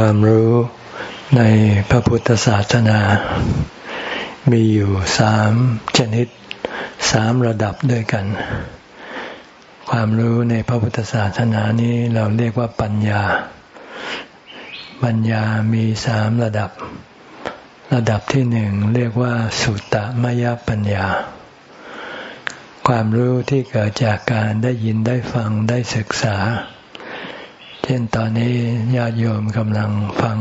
ความรู้ในพระพุทธศาสนา มีอยู่สามชนิดสามระดับด้วยกัน ความรู้ในพระพุทธศาสนานี้เราเรียกว่าปัญญา ปัญญามีสามระดับ ระดับที่หนึ่งเรียกว่าสุตตมยปัญญา ความรู้ที่เกิดจากการได้ยินได้ฟังได้ศึกษา เช่นตอนนี้ญาติโยมกำลังฟัง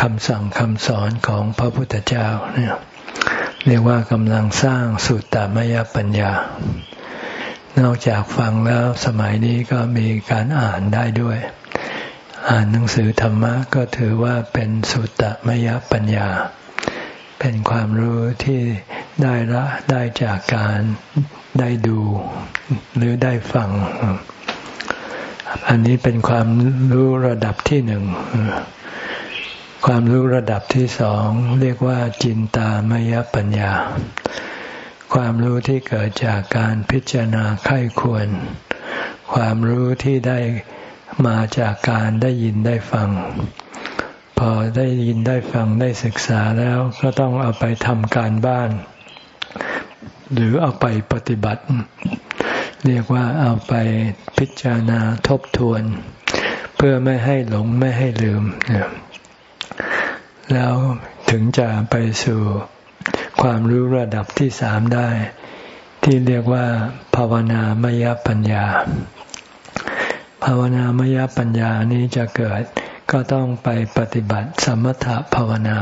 คำสั่งคำสอนของพระพุทธเจ้าเนี่ยเรียกว่ากำลังสร้างสุตตามยปัญญา นอกจากฟังแล้วสมัยนี้ก็มีการอ่านได้ด้วย อ่านหนังสือธรรมะก็ถือว่าเป็นสุตตมยปัญญา เป็นความรู้ที่ได้ละได้จากการได้ดูหรือได้ฟัง อันนี้เป็นความรู้ระดับที่หนึ่ง ความรู้ระดับที่สองเรียกว่าจินตามยปัญญา ความรู้ที่เกิดจากการพิจารณาไข้ควร ความรู้ที่ได้มาจากการได้ยินได้ฟัง พอได้ยินได้ฟังได้ศึกษาแล้วก็ต้องเอาไปทำการบ้าน หรือเอาไปปฏิบัติ เรียกว่าเอาไปพิจารณาทบทวน เพื่อไม่ให้หลงไม่ให้ลืม แล้วถึงจะไปสู่ความรู้ระดับที่สามได้ ที่เรียกว่า ภาวนามยปัญญา ภาวนามยปัญญานี้จะเกิดก็ต้องไปปฏิบัติสมถภาวนา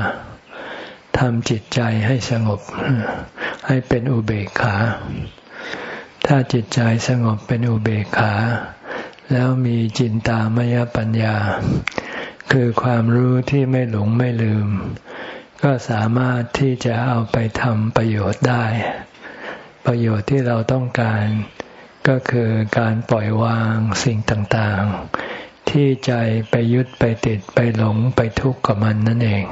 ทำจิตใจให้สงบ ให้เป็นอุเบกขา ถ้าจิตใจสงบเป็นอุเบกขา แล้วมีจินตามยปัญญา คือความรู้ที่ไม่หลงไม่ลืม ก็สามารถที่จะเอาไปทำประโยชน์ได้ ประโยชน์ที่เราต้องการก็คือการปล่อยวางสิ่งต่างๆ ที่ใจไปยึดไปติดไปหลงไปทุกข์กับมันนั่นเอง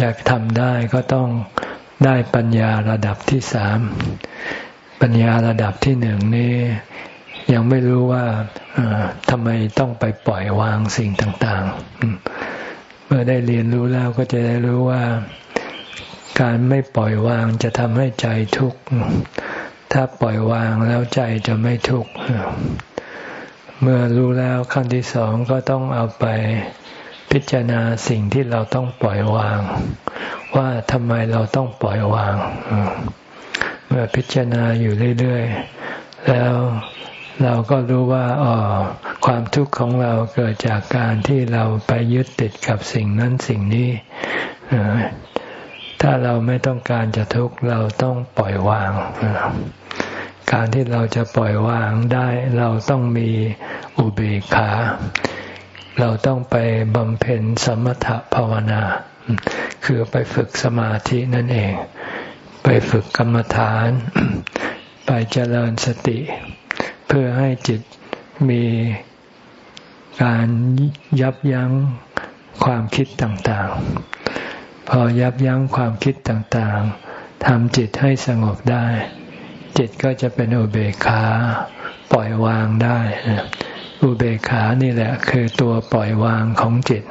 จะทำได้ก็ต้อง ได้ปัญญาระดับที่สาม ปัญญาระดับที่หนึ่งนี้ยังไม่รู้ว่าทำไมต้องไปปล่อยวางสิ่งต่างๆ เมื่อได้เรียนรู้แล้วก็จะได้รู้ว่าการไม่ปล่อยวางจะทำให้ใจทุกข์ ถ้าปล่อยวางแล้วใจจะไม่ทุกข์ เมื่อรู้แล้วขั้นที่สองก็ต้องเอาไป พิจารณาสิ่งที่เราต้องปล่อยวาง ว่าทำไมเราต้องปล่อยวาง เมื่อพิจารณาอยู่เรื่อยๆ แล้วเราก็รู้ว่าอ๋อความทุกข์ของเราเกิดจากการที่เราไปยึดติดกับสิ่งนั้นสิ่งนี้ ถ้าเราไม่ต้องการจะทุกข์เราต้องปล่อยวาง การที่เราจะปล่อยวางได้เราต้องมีอุเบกขา เราต้องไปบำเพ็ญสมถภาวนา คือไปฝึกสมาธินั่นเอง ไปฝึกกรรมฐาน ไปเจริญสติ เพื่อให้จิตมีการยับยั้งความคิดต่างๆ พอยับยั้งความคิดต่างๆทำจิตให้สงบได้ จิตก็จะเป็นอุเบกขาปล่อยวางได้ อุเบกขานี่แหละ คือตัวปล่อยวางของจิต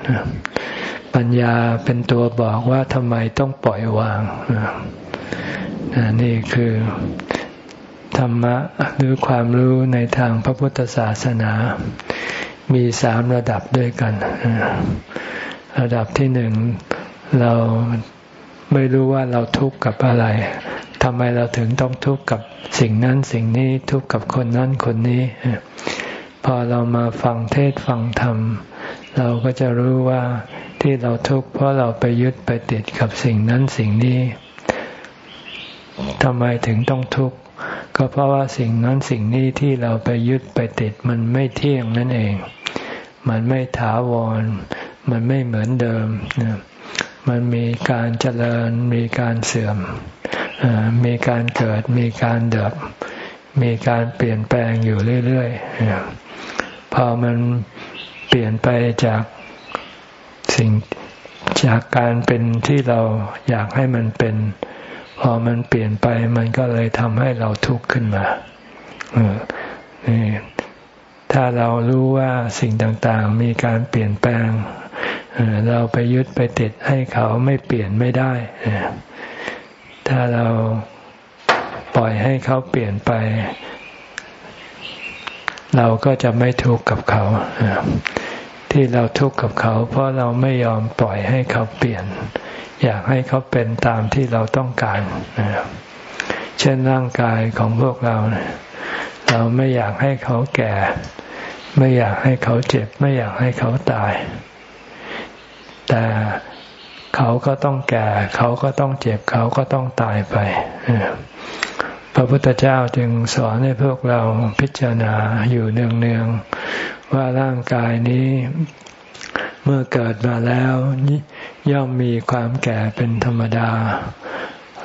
ปัญญาเป็นตัวบอกว่าทำไมต้องปล่อยวางนี่คือธรรมะหรือความรู้ในทางพระพุทธศาสนา มีสามระดับด้วยกัน ระดับที่หนึ่งเราไม่รู้ว่าเราทุกข์กับอะไรทำไมเราถึงต้องทุกข์กับสิ่งนั้นสิ่งนี้ทุกข์กับคนนั้นคนนี้ พอเรามาฟังเทศฟังธรรม เราก็จะรู้ว่าที่เราทุกข์เพราะเราไปยึดไปติดกับสิ่งนั้นสิ่งนี้ทำไมถึงต้องทุกข์ก็เพราะว่าสิ่งนั้นสิ่งนี้ที่เราไปยึดไปติดมันไม่เที่ยงนั่นเอง มันไม่ถาวร มันไม่เหมือนเดิม มันมีการเจริญ มีการเสื่อม มีการเกิด มีการเดับ มีการเปลี่ยนแปลงอยู่เรื่อยๆ พอมันเปลี่ยนไปจากสิ่งจากการเป็นที่เราอยากให้มันเป็น พอมันเปลี่ยนไปมันก็เลยทำให้เราทุกข์ขึ้นมานี่ถ้าเรารู้ว่าสิ่งต่างๆ มีการเปลี่ยนแปลง เราไปยึดไปติดให้เขาไม่เปลี่ยนไม่ได้ ถ้าเราปล่อยให้เขาเปลี่ยนไป เราก็จะไม่ทุกข์กับเขา ที่เราทุกข์กับเขา เพราะเราไม่ยอมปล่อยให้เขาเปลี่ยน อยากให้เขาเป็นตามที่เราต้องการเช่นร่างกายของพวกเรา เราไม่อยากให้เขาแก่ ไม่อยากให้เขาเจ็บ ไม่อยากให้เขาตาย แต่เขาก็ต้องแก่ เขาก็ต้องเจ็บ เขาก็ต้องตายไป พระพุทธเจ้าจึงสอนให้พวกเราพิจารณาอยู่เนืองๆว่าร่างกายนี้เมื่อเกิดมาแล้วย่อมมีความแก่เป็นธรรมดา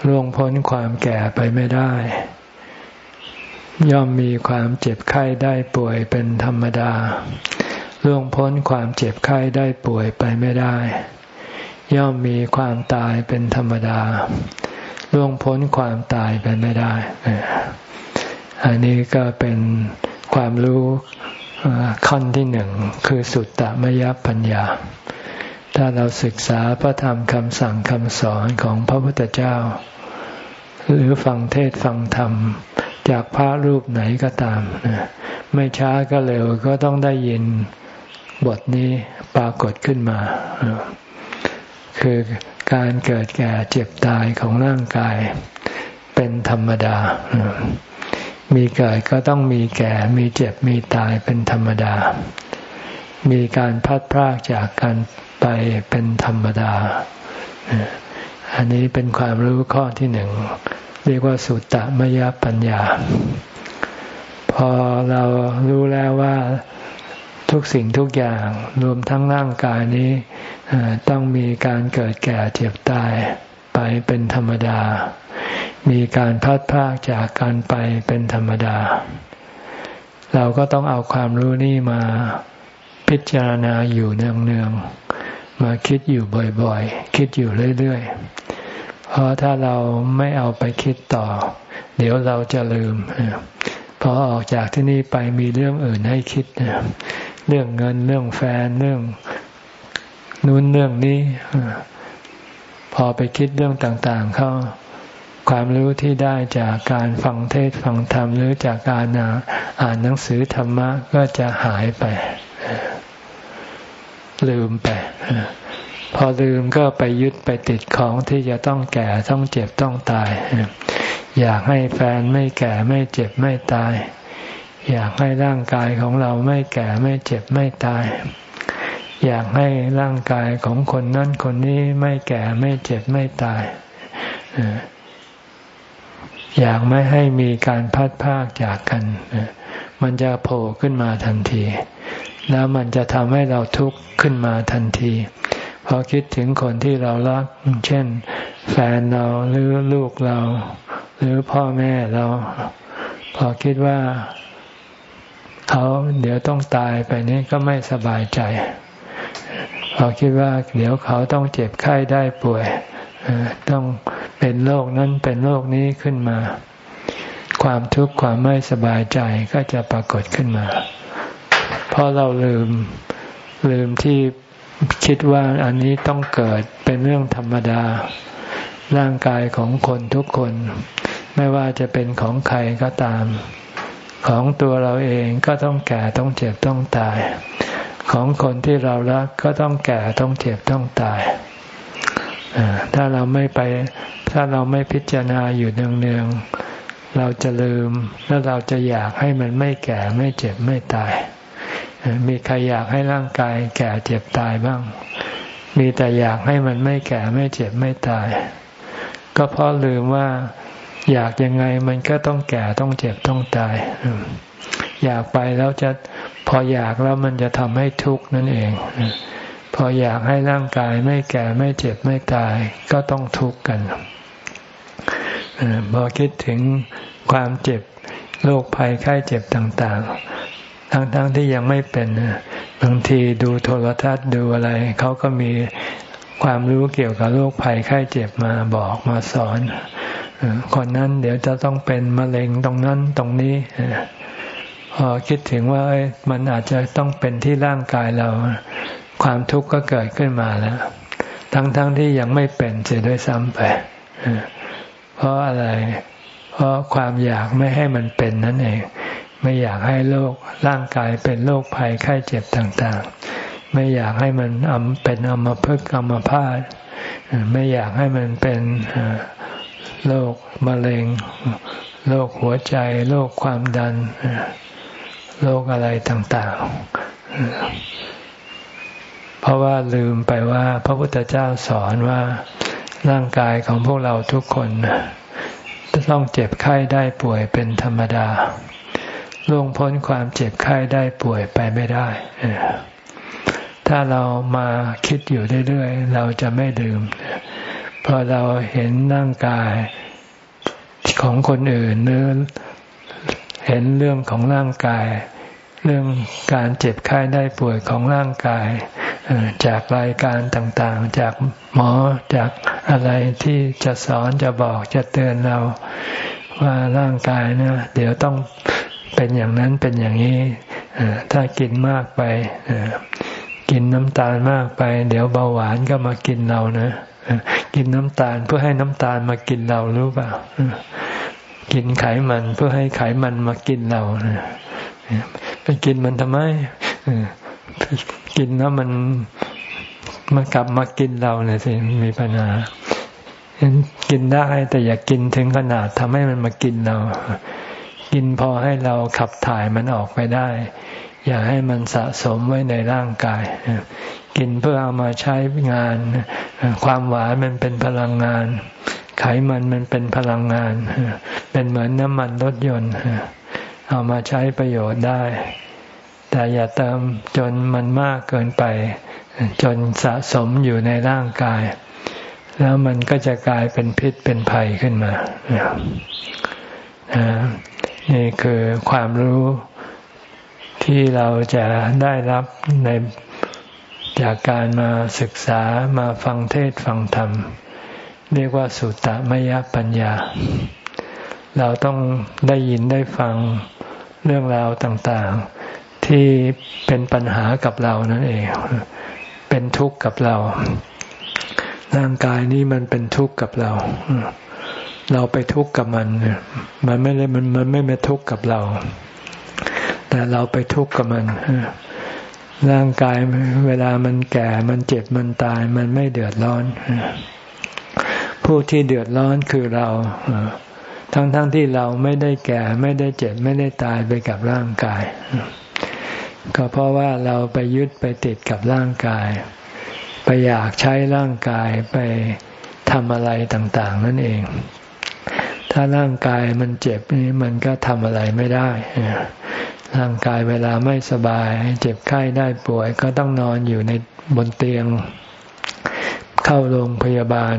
ล่วงพ้นความแก่ไปไม่ได้ ย่อมมีความเจ็บไข้ได้ป่วยเป็นธรรมดาล่วงพ้นความเจ็บไข้ได้ป่วยไปไม่ได้ ย่อมมีความตายเป็นธรรมดา ล่วงพ้นความตายไปไม่ได้ อันนี้ก็เป็นความรู้ขั้นที่หนึ่งคือสุตตมยปัญญา ถ้าเราศึกษาพระธรรมคำสั่งคำสอนของพระพุทธเจ้า หรือฟังเทศฟังธรรม จากพระรูปไหนก็ตามไม่ช้าก็เร็วก็ต้องได้ยินบทนี้ปรากฏขึ้นมา คือ การเกิดแก่เจ็บตายของร่างกาย เป็นธรรมดา มีเกิดก็ต้องมีแก่ มีเจ็บ มีตายเป็นธรรมดา มีการพัดพรากจากกันไปเป็นธรรมดา อันนี้เป็นความรู้ข้อที่หนึ่ง เรียกว่าสุตตมยปัญญา พอเรารู้แล้วว่า ทุกสิ่งทุกอย่างรวมทั้งร่างกายนี้ต้องมีการเกิดแก่เจ็บตายไปเป็นธรรมดา มีการพัดพากจากกันไปเป็นธรรมดา เราก็ต้องเอาความรู้นี่มาพิจารณาอยู่เนืองๆ มาคิดอยู่บ่อยๆ คิดอยู่เรื่อยๆ เพราะถ้าเราไม่เอาไปคิดต่อ เดี๋ยวเราจะลืมพอออกจากที่นี่ไปมีเรื่องอื่นให้คิด เรื่องเงินเรื่องแฟนเรื่องนู้นเรื่องนี้ พอไปคิดเรื่องต่างๆ เข้าความรู้ที่ได้จากการฟังเทศฟังธรรมหรือจากการอ่านหนังสือธรรมะก็จะหายไป ลืมไป พอลืมก็ไปยึดไปติดของที่จะต้องแก่ต้องเจ็บต้องตาย อยากให้แฟนไม่แก่ไม่เจ็บไม่ตาย อยากให้ร่างกายของเราไม่แก่ไม่เจ็บไม่ตาย อยากให้ร่างกายของคนนั้นคนนี้ไม่แก่ไม่เจ็บไม่ตาย อยากไม่ให้มีการพัดพากจากกัน มันจะโผล่ขึ้นมาทันที แล้วมันจะทำให้เราทุกข์ขึ้นมาทันทีพอคิดถึงคนที่เรารัก เช่น แฟนเราหรือลูกเรา หรือพ่อแม่เรา พอคิดว่า เขาเดี๋ยวต้องตายไปนี้ก็ไม่สบายใจพอคิดว่าเดี๋ยวเขาต้องเจ็บไข้ได้ป่วยต้องเป็นโรคนั้นเป็นโรคนี้ขึ้นมา ความทุกข์ความไม่สบายใจก็จะปรากฏขึ้นมา เพราะเราลืมลืมที่คิดว่าอันนี้ต้องเกิดเป็นเรื่องธรรมดา ร่างกายของคนทุกคน ไม่ว่าจะเป็นของใครก็ตาม ของตัวเราเองก็ต้องแก่ต้องเจ็บต้องตาย ของคนที่เรารักก็ต้องแก่ต้องเจ็บต้องตายถ้าเราไม่ไป ถ้าเราไม่พิจารณาอยู่เนืองๆเราจะลืม แล้วเราจะอยากให้มันไม่แก่ไม่เจ็บไม่ตาย มีใครอยากให้ร่างกาย แก่เจ็บตายบ้าง มีแต่อยากให้มันไม่แก่ไม่เจ็บไม่ตาย ก็เพราะลืมว่า อยากยังไงมันก็ต้องแก่ต้องเจ็บต้องตาย อยากไปแล้วจะพออยากแล้วมันจะทำให้ทุกข์นั่นเอง พออยากให้ร่างกายไม่แก่ไม่เจ็บไม่ตายก็ต้องทุกข์กันพอคิดถึงความเจ็บโรคภัยไข้เจ็บต่างๆ ทั้งๆทที่ยังไม่เป็นบางทีดูโทรทัศน์ดูอะไร เขาก็มีความรู้เกี่ยวกับโรคภัยไข้เจ็บมาบอกมาสอน คนนั้นเดี๋ยวจะต้องเป็นมะเร็งตรงนั้นตรงนี้พอคิดถึงว่ามันอาจจะต้องเป็นที่ร่างกายเรา ความทุกข์ก็เกิดขึ้นมาแล้ว ทั้งๆทที่ยังไม่เป็นเสียด้วยซ้ำไปเพราะอะไร เพราะความอยากไม่ให้มันเป็นนั่นเอง ไม่อยากให้โรคร่างกายเป็นโรคภัยไข้เจ็บต่างๆ ไม่อยากให้มันเป็นอมภพกรรมพาดไม่อยากให้มันเป็น โรคมะเร็งโรคหัวใจโรคความดันโรคอะไรต่างๆ เพราะว่าลืมไปว่าพระพุทธเจ้าสอนว่าร่างกายของพวกเราทุกคนต้องเจ็บไข้ได้ป่วยเป็นธรรมดาล่วงพ้นความเจ็บไข้ได้ป่วยไปไม่ได้ ถ้าเรามาคิดอยู่เรื่อยๆ เราจะไม่ลืม พอเราเห็นร่างกายของคนอื่นหรือเห็นเรื่องของร่างกาย เรื่องการเจ็บไข้ได้ป่วยของร่างกาย จากรายการต่างๆ จากหมอจากอะไรที่จะสอนจะบอกจะเตือนเราว่าร่างกายนะเดี๋ยวต้องเป็นอย่างนั้นเป็นอย่างนี้ถ้ากินมากไปกินน้ำตาลมากไป เดี๋ยวเบาหวานก็มากินเรานะ กินน้ำตาลเพื่อให้น้ำตาลมากินเรารู้เปล่ากินไขมันเพื่อให้ไขมันมากินเราไปกินมันทำไมกินแล้วมันมากลับมากินเราเนี่ยสิมีปัญหากินได้แต่อย่ากกินถึงขนาดทำให้มันมากินเรา กินพอให้เราขับถ่ายมันออกไปได้ อย่าให้มันสะสมไว้ในร่างกาย กินเพื่อเอามาใช้งาน ความหวานมันเป็นพลังงาน ไขมันมันเป็นพลังงาน เป็นเหมือนน้ำมันรถยนต์ เอามาใช้ประโยชน์ได้ แต่อย่าเติมจนมันมากเกินไป จนสะสมอยู่ในร่างกาย แล้วมันก็จะกลายเป็นพิษเป็นภัยขึ้นมานี่คือความรู้ ที่เราจะได้รับในจากการมาศึกษามาฟังเทศฟังธรรม เรียกว่าสุตตมยปัญญา เราต้องได้ยินได้ฟังเรื่องราวต่างๆ ที่เป็นปัญหากับเรานั่นเอง เป็นทุกข์กับเรา ร่างกายนี้มันเป็นทุกข์กับเรา เราไปทุกข์กับมัน มันไม่เลยมันมันไม่มาทุกข์กับเรา แต่เราไปทุกข์กับมันร่างกายเวลามันแก่มันเจ็บมันตายมันไม่เดือดร้อน ผู้ที่เดือดร้อนคือเรา ทั้งๆทที่เราไม่ได้แก่ไม่ได้เจ็บไม่ได้ตายไปกับร่างกาย ก็เพราะว่าเราไปยึดไปติดกับร่างกาย ไปอยากใช้ร่างกายไปทำอะไรต่าง ๆ นั่นเอง ถ้าร่างกายมันเจ็บนี่มันก็ทำอะไรไม่ได้ ร่างกายเวลาไม่สบาย เจ็บไข้ได้ป่วย ก็ต้องนอนอยู่ในบนเตียง เข้าโรงพยาบาล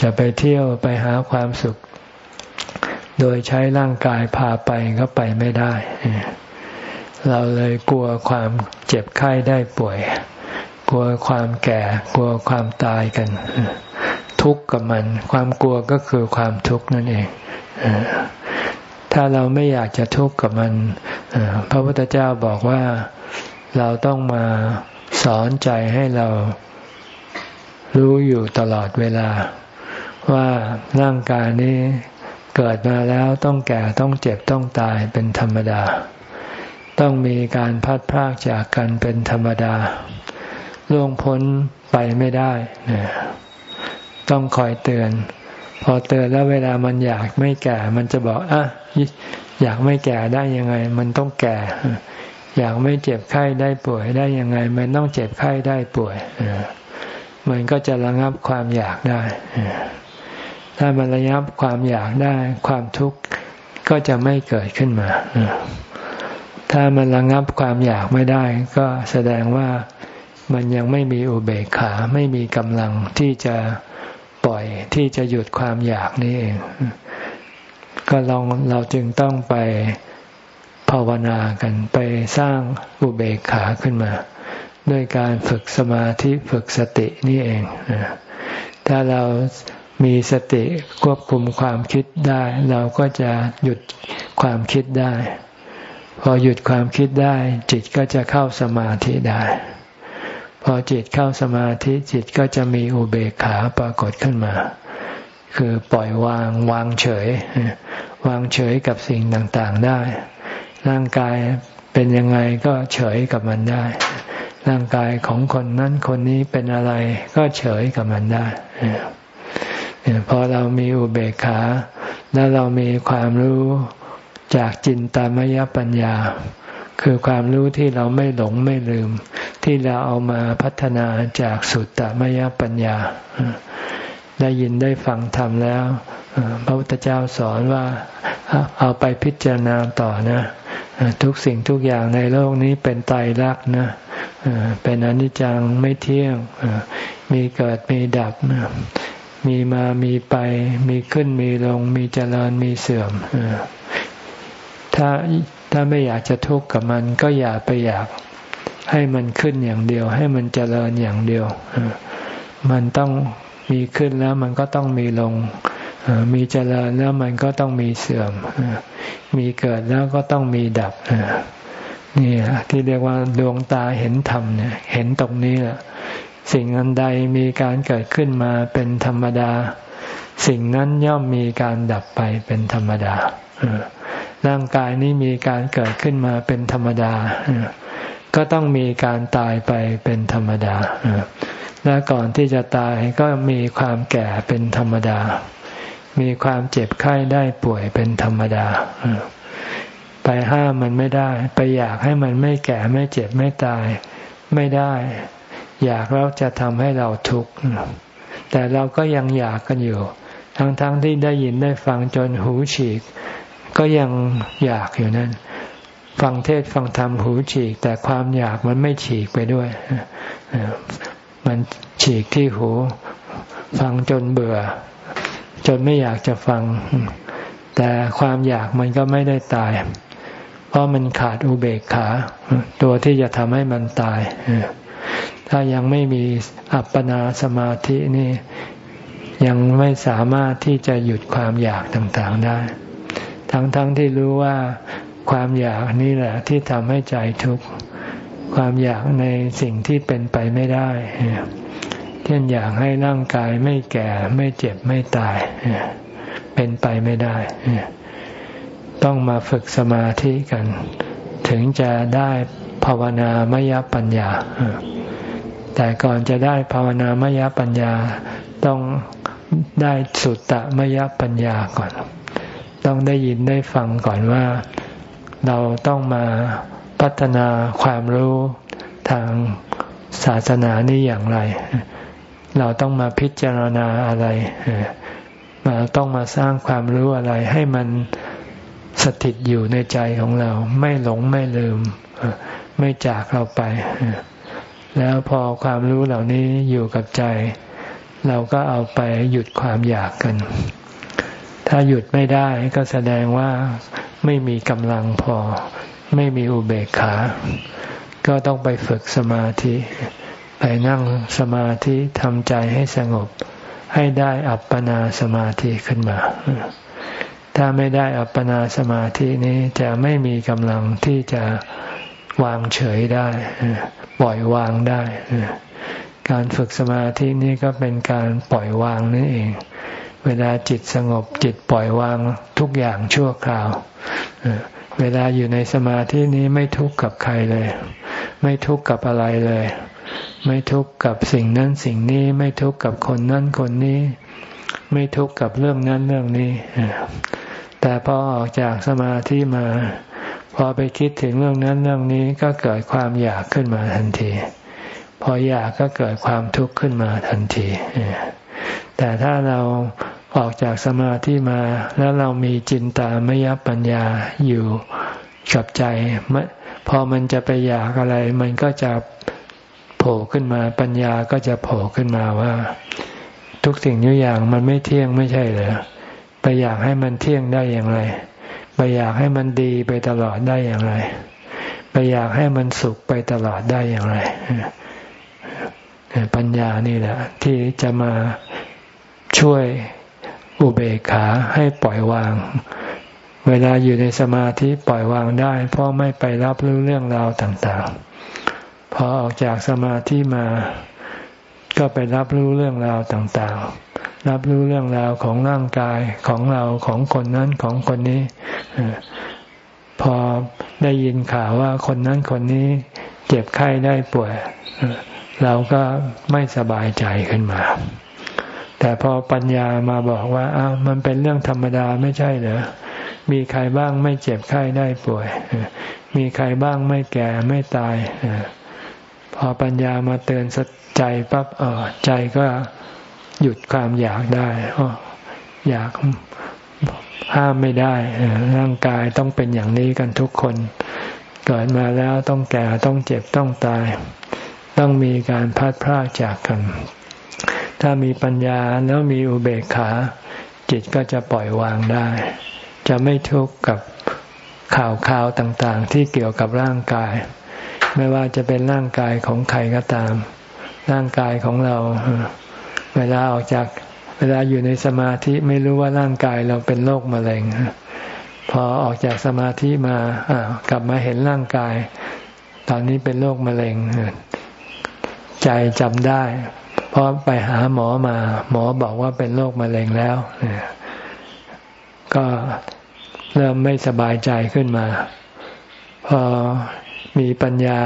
จะไปเที่ยวไปหาความสุข โดยใช้ร่างกายพาไปก็ไปไม่ได้ เราเลยกลัวความเจ็บไข้ได้ป่วย กลัวความแก่ กลัวความตายกัน ทุกข์กับมัน ความกลัวก็คือความทุกข์นั่นเอง ถ้าเราไม่อยากจะทุกข์กับมันพระพุทธเจ้าบอกว่าเราต้องมาสอนใจให้เรารู้อยู่ตลอดเวลา ว่าร่างกายนี้เกิดมาแล้วต้องแก่ต้องเจ็บต้องตายเป็นธรรมดา ต้องมีการพัดพรากจากกันเป็นธรรมดาล่วงพ้นไปไม่ได้ ต้องคอยเตือน พอเตือนแล้วเวลามันอยากไม่แก่ มันจะบอกอะอยากไม่แก่ได้ยังไง มันต้องแก่ อยากไม่เจ็บไข้ได้ป่วยได้ยังไง มันต้องเจ็บไข้ได้ป่วยมันก็จะระงับความอยากได้ถ้ามันระงับความอยากได้ ความทุกข์ก็จะไม่เกิดขึ้นมาถ้ามันระงับความอยากไม่ได้ ก็แสดงว่ามันยังไม่มีอุเบกขา ไม่มีกำลังที่จะ ปล่อยที่จะหยุดความอยากนี่เอง ก็ลองเราจึงต้องไปภาวนากันไปสร้างอุเบกขาขึ้นมา ด้วยการฝึกสมาธิฝึกสตินี่เอง ถ้าเรามีสติควบคุมความคิดได้ เราก็จะหยุดความคิดได้พพอหยุดความคิดได้ จิตก็จะเข้าสมาธิได้ พอจิตเข้าสมาธิจิตก็จะมีอุเบกขาปรากฏขึ้นมา คือปล่อยวางวางเฉย วางเฉยกับสิ่งต่างๆได้ ร่างกายเป็นยังไงก็เฉยกับมันได้ ร่างกายของคนนั้นคนนี้เป็นอะไรก็เฉยกับมันได้พอเรามีอุเบกขา แล้วเรามีความรู้จากจินตามยปัญญา คือความรู้ที่เราไม่หลงไม่ลืม ที่เราเอามาพัฒนาจากสุตตมยปัญญา ได้ยินได้ฟังธรรมแล้ว พระพุทธเจ้าสอนว่าเอาไปพิจารณาต่อนะ ทุกสิ่งทุกอย่างในโลกนี้เป็นไตรลักษณ์นะเป็นอนิจจังไม่เที่ยงมีเกิดมีดับ มีมามีไป มีขึ้นมีลง มีเจริญมีเสื่อมถ้าถ้าไม่อยากจะทุกข์กับมันก็อย่าไปอยาก ให้มันขึ้นอย่างเดียว ให้มันเจริญอย่างเดียว มันต้องมีขึ้นแล้วมันก็ต้องมีลง มีเจริญแล้วมันก็ต้องมีเสื่อม มีเกิดแล้วก็ต้องมีดับนี่ที่เรียกว่าดวงตาเห็นธรรมเนี่ยเห็นตรงนี้แหละสิ่งอันใดมีการเกิดขึ้นมาเป็นธรรมดา สิ่งนั้นย่อมมีการดับไปเป็นธรรมดาร่างกายนี้มีการเกิดขึ้นมาเป็นธรรมดา ก็ต้องมีการตายไปเป็นธรรมดา และก่อนที่จะตายก็มีความแก่เป็นธรรมดา มีความเจ็บไข้ได้ป่วยเป็นธรรมดา ไปห้ามมันไม่ได้ ไปอยากให้มันไม่แก่ไม่เจ็บไม่ตายไม่ได้ อยากแล้วจะทำให้เราทุกข์ แต่เราก็ยังอยากกันอยู่ ทั้งๆทที่ได้ยินได้ฟังจนหูฉีก ก็ยังอยากอยู่นั่น ฟังเทศฟังธรรมหูฉีก แต่ความอยากมันไม่ฉีกไปด้วย มันฉีกที่หู ฟังจนเบื่อ จนไม่อยากจะฟัง แต่ความอยากมันก็ไม่ได้ตาย เพราะมันขาดอุเบกขา ตัวที่จะทำให้มันตาย ถ้ายังไม่มีอัปปนาสมาธินี่ยังไม่สามารถที่จะหยุดความอยากต่างๆได้ ทั้งๆทที่รู้ว่า ความอยากนี่แหละที่ทำให้ใจทุกข์ความอยากในสิ่งที่เป็นไปไม่ได้ เช่นอยากให้ร่างกายไม่แก่ไม่เจ็บไม่ตาย เป็นไปไม่ได้ ต้องมาฝึกสมาธิกัน ถึงจะได้ภาวนามยปัญญา แต่ก่อนจะได้ภาวนามยปัญญา ต้องได้สุตตะมยปัญญาก่อน ต้องได้ยินได้ฟังก่อนว่า เราต้องมาพัฒนาความรู้ทางศาสนานี้อย่างไร เราต้องมาพิจารณาอะไรมาต้องมาสร้างความรู้อะไร ให้มันสถิตอยู่ในใจของเรา ไม่หลงไม่ลืม ไม่จากเราไป แล้วพอความรู้เหล่านี้อยู่กับใจ เราก็เอาไปหยุดความอยากกัน ถ้าหยุดไม่ได้ก็แสดงว่า ไม่มีกำลังพอ ไม่มีอุเบกขา ก็ต้องไปฝึกสมาธิ ไปนั่งสมาธิทำใจให้สงบ ให้ได้อัปปนาสมาธิขึ้นมา ถ้าไม่ได้อัปปนาสมาธินี้จะไม่มีกำลังที่จะวางเฉยได้ ปล่อยวางได้ การฝึกสมาธินี้ก็เป็นการปล่อยวางนั่นเอง เวลาจิตสงบจิตปล่อยวางทุกอย่างชั่วคราว เวลาอยู่ในสมาธินี้ไม่ทุกข์กับใครเลย ไม่ทุกข์กับอะไรเลย ไม่ทุกข์กับสิ่งนั้นสิ่งนี้ไม่ทุกข์กับคนนั้นคนนี้ ไม่ทุกข์กับเรื่องนั้นเรื่องนี้ แต่พอออกจากสมาธิมา พอไปคิดถึงเรื่องนั้นเรื่องนี้ก็เกิดความอยากขึ้นมาทันที พออยากก็เกิดความทุกข์ขึ้นมาทันที แต่ถ้าเราออกจากสมาธิมา แล้วเรามีจินตามยปัญญาอยู่กับใจ พอมันจะไปอยากอะไร มันก็จะโผล่ขึ้นมาปัญญาก็จะโผล่ขึ้นมาว่า ทุกสิ่งทุกอย่างมันไม่เที่ยงไม่ใช่เหรอไปอยากให้มันเที่ยงได้อย่างไรไปอยากให้มันดีไปตลอดได้อย่างไร ไปอยากให้มันสุขไปตลอดได้อย่างไร ปัญญานี่แหละ ที่จะมา ช่วยอุเบกขาให้ปล่อยวาง เวลาอยู่ในสมาธิปล่อยวางได้ เพราะไม่ไปรับรู้เรื่องราวต่างๆ พอออกจากสมาธิมาก็ไปรับรู้เรื่องราวต่างๆ รับรู้เรื่องราวของร่างกายของเราของคนนั้นของคนนี้ พอได้ยินข่าวว่าคนนั้นคนนี้เจ็บไข้ได้ป่วย เราก็ไม่สบายใจขึ้นมา แต่พอปัญญามาบอกว่าอ้าวมันเป็นเรื่องธรรมดาไม่ใช่เหรอมีใครบ้างไม่เจ็บไข้ได้ป่วย มีใครบ้างไม่แก่ไม่ตาย พอปัญญามาเตือนใจปั๊บเออใจก็หยุดความอยากได้อยากห้ามไม่ได้ร่างกายต้องเป็นอย่างนี้กันทุกคน เกิดมาแล้วต้องแก่ต้องเจ็บต้องตาย ต้องมีการพัดพรากจากกัน ถ้ามีปัญญาแล้วมีอุเบกขา จิตก็จะปล่อยวางได้ จะไม่ทุกข์กับข่าวข่าวต่างๆ ที่เกี่ยวกับร่างกาย ไม่ว่าจะเป็นร่างกายของใครก็ตาม ร่างกายของเรา เวลาออกจากเวลาอยู่ในสมาธิไม่รู้ว่าร่างกายเราเป็นโรคมะเร็งพอออกจากสมาธิมากลับมาเห็นร่างกาย ตอนนี้เป็นโรคมะเร็งใจจำได้ ราะไปหาหมอมา หมอบอกว่าเป็นโรคมะเร็งแล้วก็เริ่มไม่สบายใจขึ้นมา พอมีปัญญา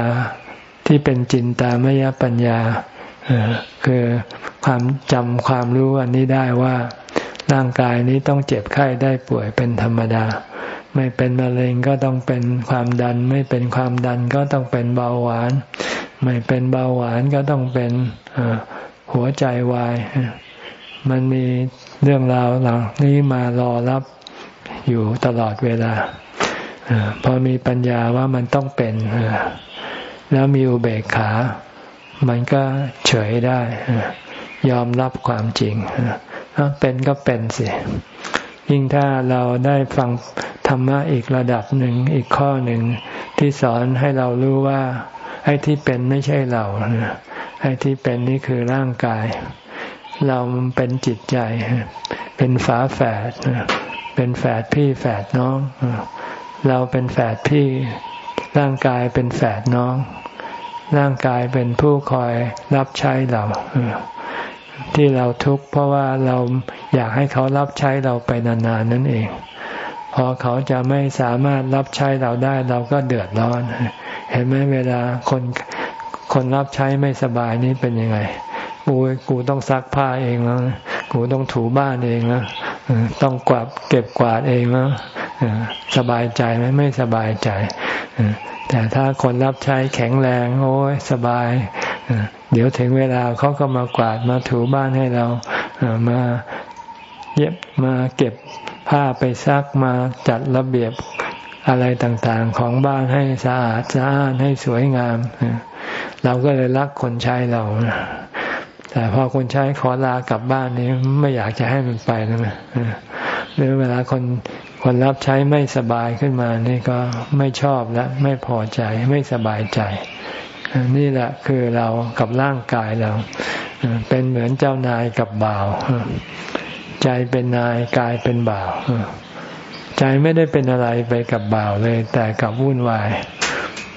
ที่เป็นจินตามยปัญญาคือความจำความรู้อันนี้ได้ว่าร่างกายนี้ต้องเจ็บไข้ได้ป่วยเป็นธรรมดา ไม่เป็นมะเร็งก็ต้องเป็นความดัน ไม่เป็นความดันก็ต้องเป็นเบาหวาน ไม่เป็นเบาหวานก็ต้องเป็น หัวใจวาย มันมีเรื่องราวเหล่านี้มารอรับอยู่ตลอดเวลาพอมีปัญญาว่ามันต้องเป็นแล้วมีอุเบกขา มันก็เฉยได้ยอมรับความจริงเป็นก็เป็นสิยิ่งถ้าเราได้ฟังธรรมะอีกระดับหนึ่งอีกข้อหนึ่งที่สอนให้เรารู้ว่าไอ้ที่เป็นไม่ใช่เรา ไอ้ที่เป็นนี่คือร่างกาย เราเป็นจิตใจ เป็นฝาแฝดเป็นแฝดพี่แฝดน้อง เราเป็นแฝดพี่ ร่างกายเป็นแฝดน้อง ร่างกายเป็นผู้คอยรับใช้เราที่เราทุกข์เพราะว่าเราอยากให้เขารับใช้เราไปนานๆนั่นเอง พอเขาจะไม่สามารถรับใช้เราได้เราก็เดือดร้อน เห็นไหมเวลาคน คนรับใช้ไม่สบายนี่เป็นยังไงกูกูต้องซักผ้าเองแล้วกูต้องถูบ้านเองแล้วต้องกวาดเก็บกวาดเองแล้วสบายใจไหมไม่สบายใจแต่ถ้าคนรับใช้แข็งแรง โอ้ยสบาย เดี๋ยวถึงเวลาเขาก็มากวาดมาถูบ้านให้เรามาเย็บมาเก็บผ้าไปซักมาจัดระเบียบอะไรต่างๆของบ้านให้สะอาดสะอ้านให้สวยงาม เราก็เลยรักคนใช้เรา แต่พอคนใช้ขอลากลับบ้านนี้ไม่อยากจะให้มันไปนะหรือเวลาคนคนรับใช้ไม่สบายขึ้นมานี่ก็ไม่ชอบและไม่พอใจไม่สบายใจ นี่แหละคือเรากับร่างกายเรา เป็นเหมือนเจ้านายกับบ่าว ใจเป็นนายกายเป็นบ่าว ใจไม่ได้เป็นอะไรไปกับบ่าวเลย แต่กับวุ่นวาย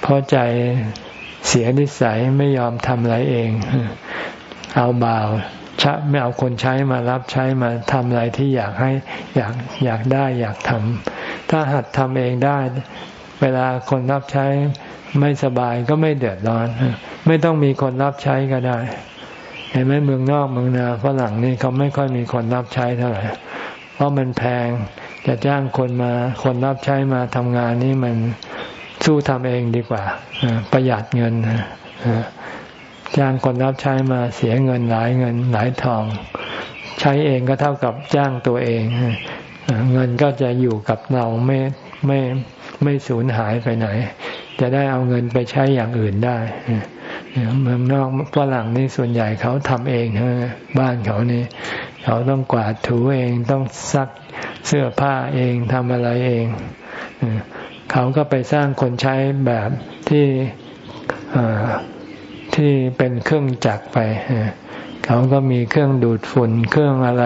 เพราะใจ เสียนิสัยไม่ยอมทำอะไรเอง เอาบ่าวชะไม่เอาคนใช้มารับใช้มาทำอะไรที่อยากให้อยากอยากได้อยากทำถ้าหัดทำเองได้ เวลาคนรับใช้ไม่สบายก็ไม่เดือดร้อน ไม่ต้องมีคนรับใช้ก็ได้ เห็นไหมเมืองนอกเมืองนาฝรั่งนี่เขาไม่ค่อยมีคนรับใช้เท่าไหร่เพราะมันแพงจะจ้างคนมาคนรับใช้มาทำงานนี่มัน สู้ทำเองดีกว่าประหยัดเงินจ้างคนรับใช้มาเสียเงินหลายเงินหลายทอง ใช้เองก็เท่ากับจ้างตัวเอง เงินก็จะอยู่กับเราไม่ไม่ไม่สูญหายไปไหน จะได้เอาเงินไปใช้อย่างอื่นได้เมืองนอกฝรั่งนี่ส่วนใหญ่เขาทำเองบ้านเขานี่เขาต้องกวาดถูเองต้องซักเสื้อผ้าเองทำอะไรเอง เขาก็ไปสร้างคนใช้แบบที่ที่เป็นเครื่องจักรไปเขาก็มีเครื่องดูดฝุ่น เครื่องอะไร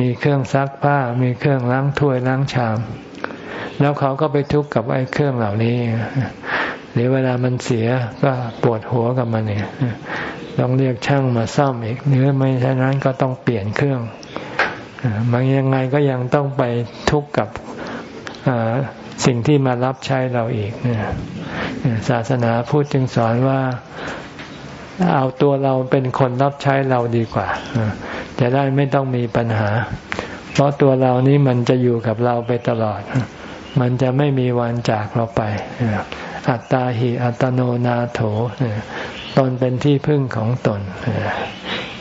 มีเครื่องซักผ้า มีเครื่องล้างถ้วยล้างชาม แล้วเขาก็ไปทุกข์กับไอ้เครื่องเหล่านี้หรือเวลามันเสียก็ปวดหัวกับมันเนี่ยต้องเรียกช่างมาซ่อมอีกเนื้อไม่ใช่นั้นก็ต้องเปลี่ยนเครื่องมันยังไงก็ยังต้องไปทุกข์กับ สิ่งที่มารับใช้เราอีกเนี่ยศาสนาพูดจึงสอนว่าเอาตัวเราเป็นคนรับใช้เราดีกว่าจะได้ไม่ต้องมีปัญหา เพราะตัวเรานี้มันจะอยู่กับเราไปตลอด มันจะไม่มีวันจากเราไป อัตตาหิอัตโนนาโถตนเป็นที่พึ่งของตน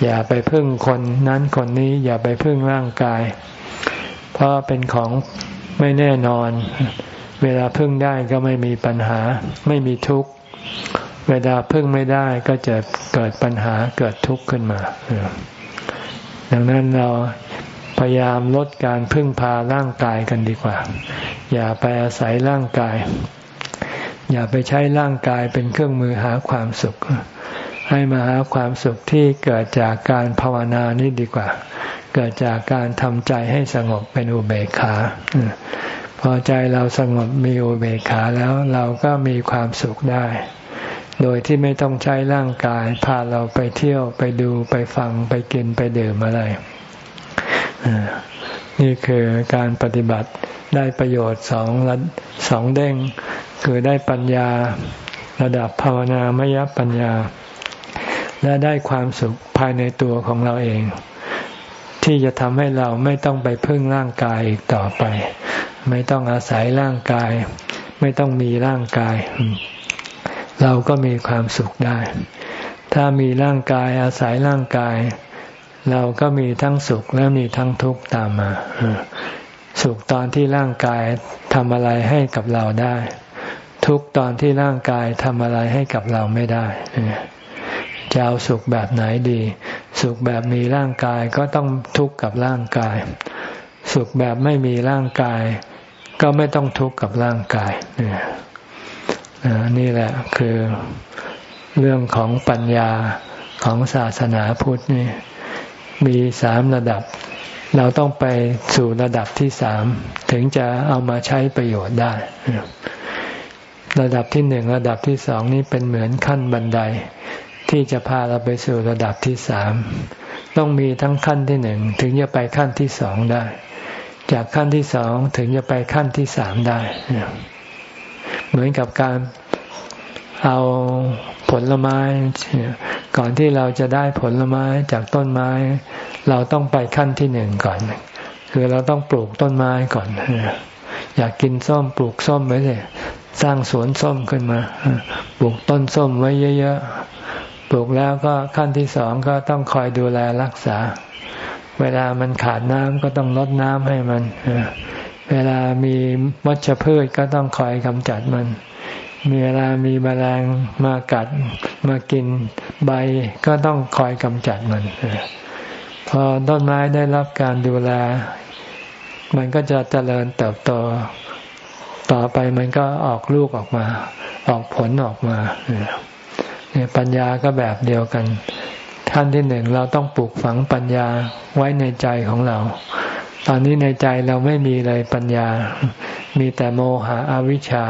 อย่าไปพึ่งคนนั้นคนนี้ อย่าไปพึ่งร่างกาย เพราะเป็นของ ไม่แน่นอน เวลาพึ่งได้ก็ไม่มีปัญหา ไม่มีทุกข์ เวลาพึ่งไม่ได้ก็จะเกิดปัญหาเกิดทุกข์ขึ้นมา ดังนั้นเราพยายามลดการพึ่งพาร่างกายกันดีกว่า อย่าไปอาศัยร่างกาย อย่าไปใช้ร่างกายเป็นเครื่องมือหาความสุข ให้มาหาความสุขที่เกิดจากการภาวนานี่ดีกว่า เกิดจากการทำใจให้สงบเป็นอุเบกขาพอใจเราสงบมีอุเบกขาแล้วเราก็มีความสุขได้ โดยที่ไม่ต้องใช้ร่างกาย พาเราไปเที่ยวไปดูไปฟังไปกินไปดื่มอะไรนี่คือการปฏิบัติได้ประโยชน์สองระสองเด้ง คือได้ปัญญาระดับภาวนามยปัญญา และได้ความสุขภายในตัวของเราเอง ที่จะทำให้เราไม่ต้องไปพึ่งร่างกายอีกต่อไป ไม่ต้องอาศัยร่างกาย ไม่ต้องมีร่างกาย เราก็มีความสุขได้ ถ้ามีร่างกายอาศัยร่างกาย เราก็มีทั้งสุขและมีทั้งทุกข์ตามมา สุขตอนที่ร่างกายทำอะไรให้กับเราได้ ทุกตอนที่ร่างกายทำอะไรให้กับเราไม่ได้ จะเอาสุขแบบไหนดี สุขแบบมีร่างกายก็ต้องทุกข์กับร่างกาย สุขแบบไม่มีร่างกาย ก็ไม่ต้องทุกข์กับร่างกายนี่แหละคือเรื่องของปัญญาของศาสนาพุทธนี่มีสามระดับ เราต้องไปสู่ระดับที่สามถึงจะเอามาใช้ประโยชน์ได้ ระดับที่หนึ่งระดับที่สองนี่เป็นเหมือนขั้นบันได ที่จะพาเราไปสู่ระดับที่สามต้องมีทั้งขั้นที่หนึ่งถึงจะไปขั้นที่สองได้ จากขั้นที่สองถึงจะไปขั้นที่สามได้ เหมือนกับการเอาผลไม้ ก่อนที่เราจะได้ผลไม้จากต้นไม้ เราต้องไปขั้นที่หนึ่งก่อน คือเราต้องปลูกต้นไม้ก่อน อยากกินส้มปลูกส้มไว้เลยสร้างสวนส้มขึ้นมา ปลูกต้นส้มไว้เยอะๆ ปลูกแล้วก็ขั้นที่สองก็ต้องคอยดูแลรักษา เวลามันขาดน้ำก็ต้องลดน้ำให้มัน เวลามีวัชพืชก็ต้องคอยกำจัดมัน มีเวลามีแมลงมากัดมากินใบก็ต้องคอยกำจัดมัน พอต้นไม้ได้รับการดูแล มันก็จะเจริญเติบโต ต่อไปมันก็ออกลูกออกมา ออกผลออกมา เนี่ยปัญญาก็แบบเดียวกันขั้นที่หนึ่งเราต้องปลูกฝังปัญญาไว้ในใจของเรา ตอนนี้ในใจเราไม่มีเลยปัญญา มีแต่โมหะอวิชชา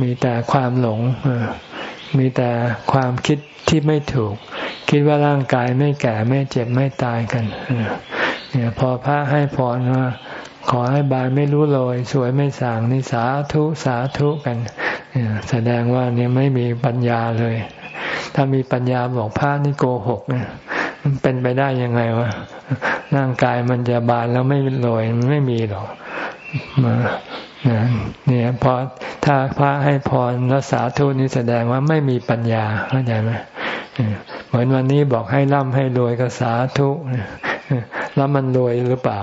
มีแต่ความหลง มีแต่ความคิดที่ไม่ถูก คิดว่าร่างกายไม่แก่ไม่เจ็บไม่ตายกันเนี่ยพอพระให้พรว่าขอให้บายไม่รู้เลยสวยไม่สางนิสาธุสาธุกัน แสดงว่าเนี่ยไม่มีปัญญาเลย ถ้ามีปัญญาบอกพระนี่โกหกเนี่ยมันเป็นไปได้ยังไงวะร่างกายมันจะบานแล้วไม่รวยมันไม่มีหรอกมาเนี่ยพอถ้าพระให้พรรักษาทุนี้แสดงว่าไม่มีปัญญาเข้าใจไหมเหมือนวันนี้บอกให้ร่ำให้รวยก็สาธุแล้วมันรวยหรือเปล่า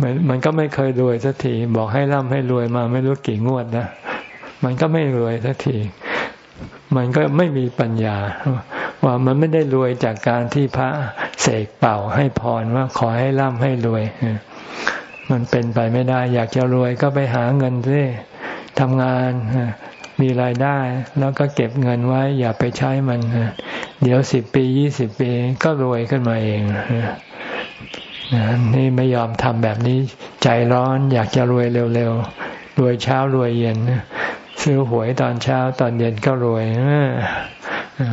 มันมันก็ไม่เคยรวยสักทีบอกให้ร่ำให้รวยมาไม่รู้กี่งวดนะ มันก็ไม่รวยสักที มันก็ไม่มีปัญญา ว่ามันไม่ได้รวยจากการที่พระเสกเป่าให้พรว่าขอให้ร่ำให้รวย มันเป็นไปไม่ได้ อยากจะรวยก็ไปหาเงินซิทำงานมีรายได้ แล้วก็เก็บเงินไว้ อย่าไปใช้มัน เดี๋ยวสิบปียี่สิบปีก็รวยขึ้นมาเองนี่ไม่ยอมทำแบบนี้ ใจร้อนอยากจะรวยเร็วๆรวยเช้ารวยเย็น ซื้อหวยตอนเช้าตอนเย็นก็รวย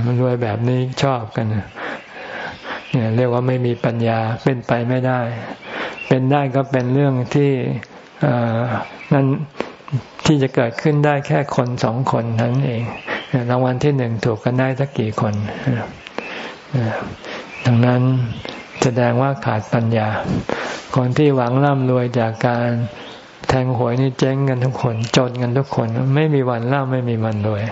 มันรวยแบบนี้ชอบกันเนี่ยเรียกว่าไม่มีปัญญาเป็นไปไม่ได้ เป็นได้ก็เป็นเรื่องที่นั้นที่จะเกิดขึ้นได้แค่คนสองคนนั้นเองรางวัลที่หนึ่งถูกกันได้สักกี่คนดังนั้นแสดงว่าขาดปัญญา คนที่หวังร่ำรวยจากการ แทงหวยนี่เจ๊งกันทุกคน จนกันทุกคน ไม่มีวันร่ำไม่มีวันรวย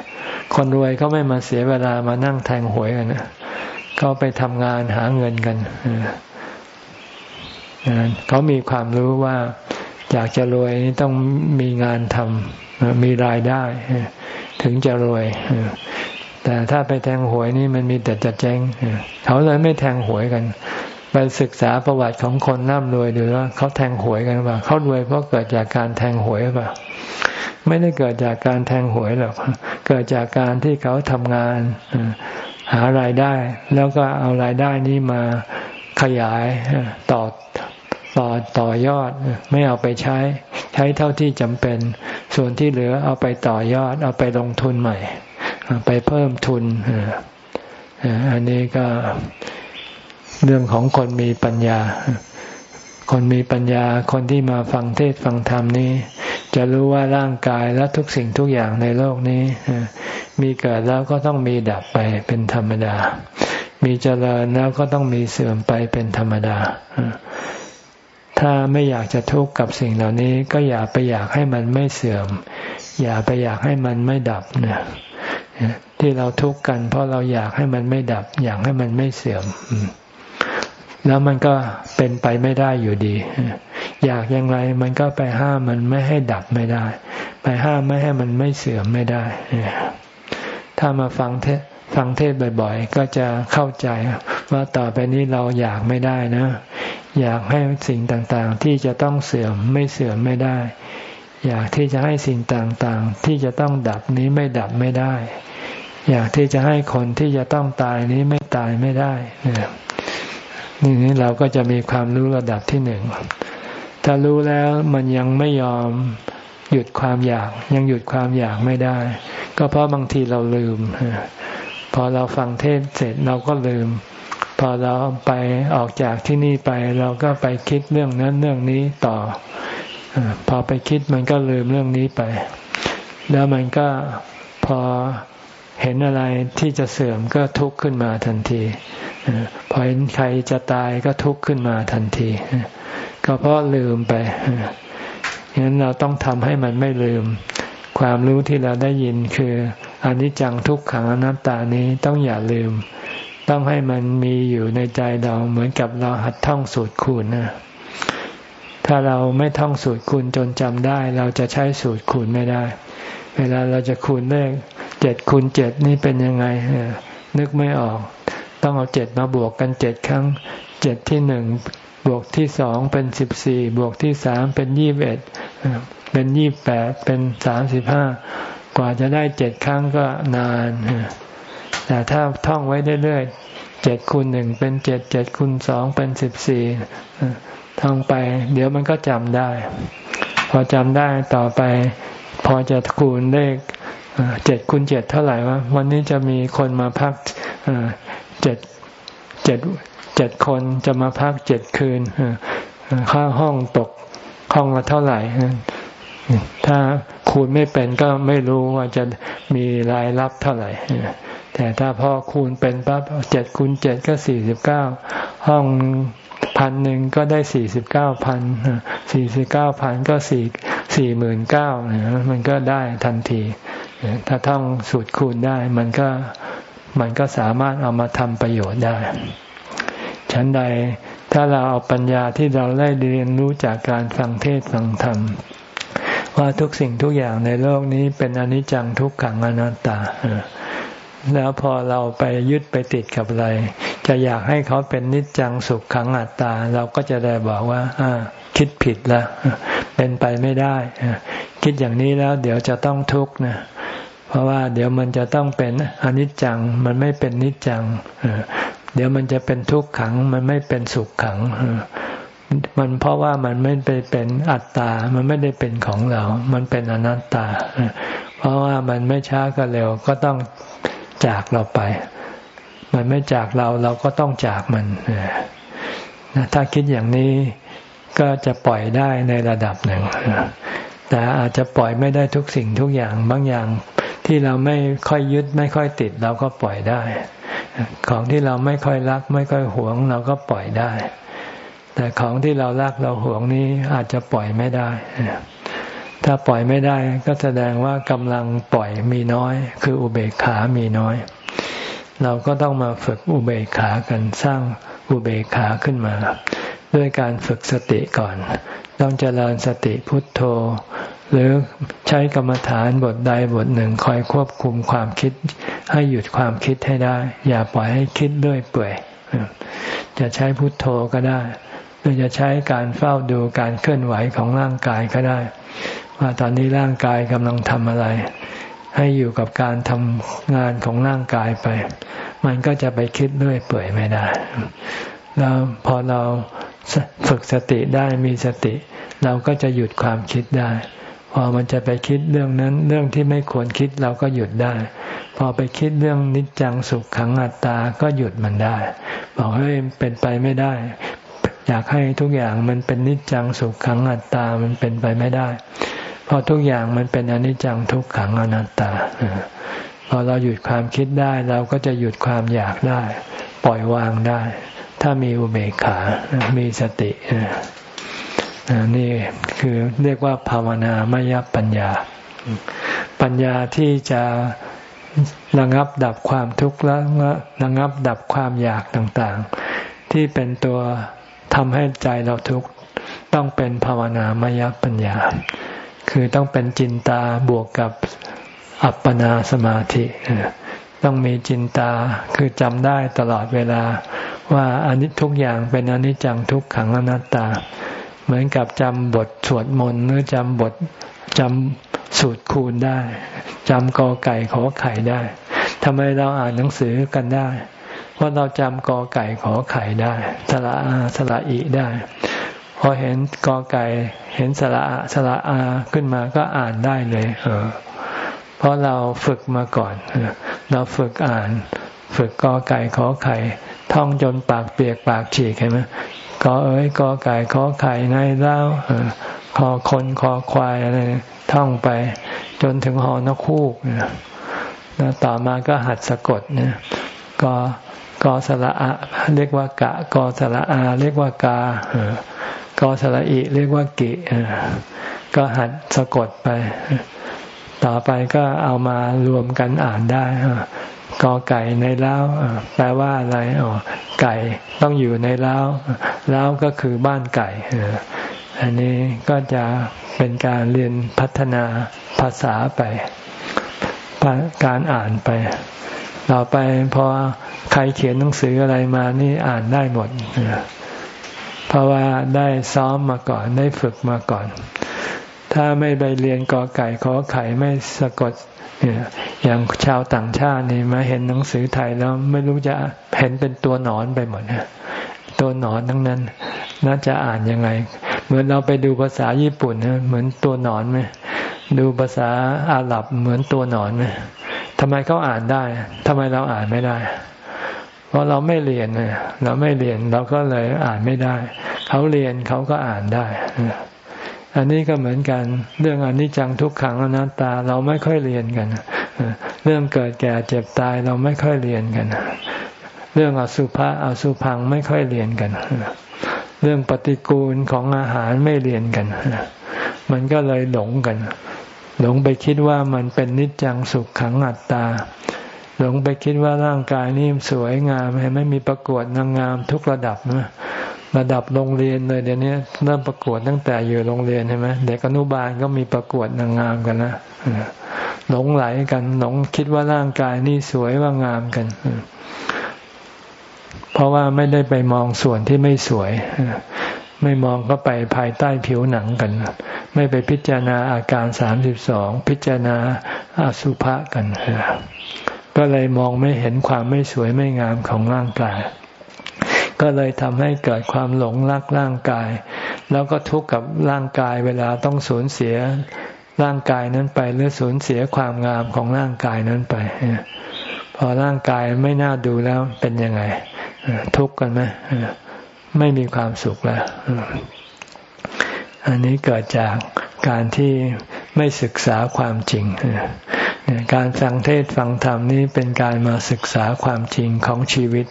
คนรวยเขาไม่มาเสียเวลามานั่งแทงหวยกันนะเขาไปทำงานหาเงินกันเขามีความรู้ว่าอยากจะรวยนี่ต้องมีงานทำมีรายได้ ถึงจะรวยแต่ถ้าไปแทงหวยนี่มันมีแต่จะเจ๊งเขาเลยไม่แทงหวยกัน ศึกษาประวัติของคนร่ำรวยดูว่าเขาแทงหวยกันป่ะเขารวยเพราะเกิดจากการแทงหวยป่ะไม่ได้เกิดจากการแทงหวยหรอกเกิดจากการที่เขาทำงานหารายได้ แล้วก็เอารายได้นี้มาขยายต่อต่อต่อยอด ไม่เอาไปใช้ ใช้เท่าที่จำเป็น ส่วนที่เหลือเอาไปต่อยอด เอาไปลงทุนใหม่ ไปเพิ่มทุนอันนี้ก็ เรื่องของคนมีปัญญา คนมีปัญญาคนที่มาฟังเทศฟังธรรมนี้ จะรู้ว่าร่างกายและทุกสิ่งทุกอย่างในโลกนี้ มีเกิดแล้วก็ต้องมีดับไปเป็นธรรมดา มีเจริญแล้วก็ต้องมีเสื่อมไปเป็นธรรมดา ถ้าไม่อยากจะทุกข์กับสิ่งเหล่านี้ ก็อย่าไปอยากให้มันไม่เสื่อม อย่าไปอยากให้มันไม่ดับเนี่ยที่เราทุกข์กัน เพราะเราอยากให้มันไม่ดับ อยากให้มันไม่เสื่อม แล้วมันก็เป็นไปไม่ได้อยู่ดี อยากอย่างไรมันก็ไปห้ามมันไม่ให้ดับไม่ได้ ไปห้ามไม่ให้มันไม่เสื่อมไม่ได้ ถ้ามาฟังเทศฟังเทศบ่อยๆ ก็จะเข้าใจว่าต่อไปนี้เราอยากไม่ได้นะ อยากให้สิ่งต่างๆ ที่จะต้องเสื่อมไม่เสื่อมไม่ได้ อยากที่จะให้สิ่งต่างๆ ที่จะต้องดับนี้ไม่ดับไม่ได้ อยากที่จะให้คนที่จะต้องตายนี้ไม่ตายไม่ได้นี่ นี่เราก็จะมีความรู้ระดับที่หนึ่ง ถ้ารู้แล้วมันยังไม่ยอมหยุดความอยาก ยังหยุดความอยากไม่ได้ ก็เพราะบางทีเราลืม พอเราฟังเทศเสร็จเราก็ลืม พอเราไปออกจากที่นี่ไป เราก็ไปคิดเรื่องนั้นเรื่องนี้ต่ออพอไปคิดมันก็ลืมเรื่องนี้ไป แล้วมันก็พอ เห็นอะไรที่จะเสื่อมก็ทุกข์ขึ้นมาทันทีพอเห็นใครจะตายก็ทุกข์ขึ้นมาทันที ก็เพราะลืมไปฉะนั้นเราต้องทำให้มันไม่ลืม ความรู้ที่เราได้ยินคืออนิจจังทุกขังอนัตตานี้ต้องอย่าลืม ต้องให้มันมีอยู่ในใจเราเหมือนกับเราหัดท่องสูตรคูณนะถ้าเราไม่ท่องสูตรคูณจนจำได้ เราจะใช้สูตรคูณไม่ได้ เวลาเราจะคูณเลข เจ็ดคูณเจ็ดนี่เป็นยังไงนึกไม่ออก ต้องเอาเจ็ดมาบวกกันเจ็ดครั้งเจ็ดที่หนึ่งบวกที่สองเป็นสิบสี่บวกที่สามเป็นยี่บเอ็ดเป็นยี่บแปดเป็นสามสิบห้ากว่าจะได้เจ็ดครั้งก็นาน แต่ถ้าท่องไว้เรื่อยๆเจ็ดคูณหนึ่งเป็นเจ็ดเจ็ดคูณสองเป็นสิบสี่ท่องไป เดี๋ยวมันก็จำได้ พอจำได้ต่อไป พอจะคูณเลข เจ็ดคูณเจ็ดเท่าไหร่วะวันนี้จะมีคนมาพักเจ็ดเจ็ดเจ็ดคนจะมาพักเจ็ดคืนค่าห้องตกห้องละเท่าไหร่ถ้าคูณไม่เป็นก็ไม่รู้ว่าจะมีรายรับเท่าไหร่แต่ถ้าพอคูณเป็นปั๊บเจ็ดคูณเจ็ดก็สี่สิบเก้าห้องพันหนึ่งก็ได้สี่สิบเก้าพันสี่สิบเก้าพันก็สี่สี่หมื่นเก้ามันก็ได้ทันที ถ้าท่องสูตรคูณได้ มันก็มันก็สามารถเอามาทำประโยชน์ได้ ฉันใดถ้าเราเอาปัญญาที่เราได้เรียนรู้จากการฟังเทศฟังธรรม ว่าทุกสิ่งทุกอย่างในโลกนี้เป็นอนิจจังทุกขังอนัตตา แล้วพอเราไปยึดไปติดกับอะไร จะอยากให้เขาเป็นนิจจังสุขขังอัตตา เราก็จะได้บอกว่าอ่าคิดผิดล้วเป็นไปไม่ได้ คิดอย่างนี้แล้วเดี๋ยวจะต้องทุกข์นะเราะว่าเดี๋ยวมันจะต้องเป็นอนิจจัง มันไม่เป็นนิจจัง เดี๋ยวมันจะเป็นทุกขัง มันไม่เป็นสุขขัง มันเพราะว่ามันไม่ไปเป็นอัตตา มันไม่ได้เป็นของเรา มันเป็นอนัตตา เพราะว่ามันไม่ช้าก็เร็วก็ต้องจากเราไป มันไม่จากเราเราก็ต้องจากมันถ้าคิดอย่างนี้ก็จะปล่อยได้ในระดับหนึ่งแต่อาจจะปล่อยไม่ได้ทุกสิ่งทุกอย่างบางอย่าง ที่เราไม่ค่อยยึดไม่ค่อยติดเราก็ปล่อยได้ ของที่เราไม่ค่อยรัก ไม่ค่อยหวง เราก็ปล่อยได้ แต่ของที่เรารักเราหวงนี้อาจจะปล่อยไม่ได้ ถ้าปล่อยไม่ได้ก็แสดงว่ากำลังปล่อยมีน้อย คืออุเบกขามีน้อย เราก็ต้องมาฝึกอุเบกขากันสร้างอุเบกขาขึ้นมา ด้วยการฝึกสติก่อน ต้องเจริญสติพุทโธ หรือใช้กรรมฐานบทใดบทหนึ่งคอยควบคุมความคิด ให้หยุดความคิดให้ได้ อย่าปล่อยให้คิดด้วยเปื่อย จะใช้พุทโธก็ได้ หรือจะใช้การเฝ้าดูการเคลื่อนไหวของร่างกายก็ได้ ว่าตอนนี้ร่างกายกำลังทำอะไร ให้อยู่กับการทำงานของร่างกายไป มันก็จะไปคิดด้วยเปื่อยไม่ได้ แล้วพอเราฝึกสติได้มีสติ เราก็จะหยุดความคิดได้ อมันจะไปคิดเรื่องนั้น เรื่องที่ไม่ควรคิดเราก็หยุดได้ พอไปคิดเรื่องนิจจังสุขขังอัตตาก็หยุดมันได้ บอกให้เป็นไปไม่ได้ อยากให้ทุกอย่างมันเป็นนิจจังสุขขังอัตตามันเป็นไปไม่ได้ เพราะทุกอย่างมันเป็นอนิจจังทุกขังอนัตตาพอเราหยุดความคิดได้เราก็จะหยุดความอยากได้ ปล่อยวางได้ ถ้ามีอุเบกขา มีสติ นี่คือเรียกว่าภาวนามยปัญญา ปัญญาที่จะระงับดับความทุกข์และระงับดับความอยากต่างๆ ที่เป็นตัวทำให้ใจเราทุกข์ต้องเป็นภาวนามยปัญญา คือต้องเป็นจินตาบวกกับอัปปนาสมาธิ ต้องมีจินตาคือจำได้ตลอดเวลาว่าอนิจทุกอย่างเป็นอนิจจังทุกขังอนัตตา เหมือนกับจำบทสวดมนต์หรือจำบทจำสูตรคูณได้จำกอไก่ขอไข่ได้ทำไมเราอ่านหนังสือกันได้เพราะเราจำกอไก่ขอไข่ได้ สระอาสระอีได้พอเห็นกอไก่เห็นสระอาสระอาขึ้นมาก็อ่านได้เลย เออ เพราะเราฝึกมาก่อน เราฝึกอ่าน ฝึกกอไก่ขอไข่ท่องจนปากเปียกปากฉีกเห็นไหม กอเอ้ยกอไก่ขอไข่ในเล้าคอคนคอควายอะไรท่องไป จนถึงหอนกคูกแล้วต่อมาก็หัดสะกดเนี่ยกอกอสระอะเรียกว่ากะกอสระอา เรียกว่ากากอสระอิเรียกว่ากิก็หัดสะกดไป ต่อไปก็เอามารวมกันอ่านได้ กอไก่ในเล้าแปลว่าอะไรอ๋อไก่ต้องอยู่ในเล้าเล้าก็คือบ้านไก่อันนี้ก็จะเป็นการเรียนพัฒนาภาษาไป การอ่านไปต่อไปพอใครเขียนหนังสืออะไรมานี่อ่านได้หมดเพราะว่าได้ซ้อมมาก่อนได้ฝึกมาก่อน ถ้าไม่ไปเรียนกอไก่ขอไข่ไม่สะกดอย่างชาวต่างชาตินี่มาเห็นหนังสือไทยแล้วไม่รู้จะเห็นเป็นตัวหนอนไปหมดตัวหนอนทั้งนั้น น่าจะอ่านยังไง เหมือนเราไปดูภาษาญี่ปุ่นนะเหมือนตัวหนอนไหมดูภาษาอาหรับเหมือนตัวหนอนไหมทำไมเขาอ่านได้ทำไมเราอ่านไม่ได้ เพราะเราไม่เรียนเนี่ยเราไม่เรียนเราก็เลยอ่านไม่ได้ เขาเรียนเขาก็อ่านได้ อันนี้ก็เหมือนกัน เรื่องอนิจจังทุกขังอนัตตาเราไม่ค่อยเรียนกันเรื่องเกิดแก่เจ็บตายเราไม่ค่อยเรียนกัน เรื่องอสุภะอสุพังไม่ค่อยเรียนกันเรื่องปฏิกูลของอาหารไม่เรียนกัน มันก็เลยหลงกัน หลงไปคิดว่ามันเป็นนิจจังสุขขังอัตตา หลงไปคิดว่าร่างกายนี่สวยงาม ไม่มีประกวดนางงามทุกระดับนะ ระดับโรงเรียนเลยเดี๋ยวนี้เริ่มประกวดตั้งแต่อยู่โรงเรียนใช่ไหมเด็กอนุบาลก็มีประกวดนางงามกันนะหลงไหลกันหลงคิดว่าร่างกายนี่สวยว่างามกัน เพราะว่าไม่ได้ไปมองส่วนที่ไม่สวย ไม่มองก็ไปภายใต้ผิวหนังกัน ไม่ไปพิจารณาอาการสามสิบสองพิจารณาอาสุภะกัน ก็เลยมองไม่เห็นความไม่สวยไม่งามของร่างกาย ก็เลยทำให้เกิดความหลงรักร่างกาย แล้วก็ทุกข์กับร่างกายเวลาต้องสูญเสียร่างกายนั้นไปหรือสูญเสียความงามของร่างกายนั้นไป พอร่างกายไม่น่าดูแล้วเป็นยังไง ทุกข์กันไหมไม่มีความสุขแล้ว อันนี้เกิดจากการที่ไม่ศึกษาความจริง การฟังเทศฟังธรรมนี้เป็นการมาศึกษาความจริงของชีวิต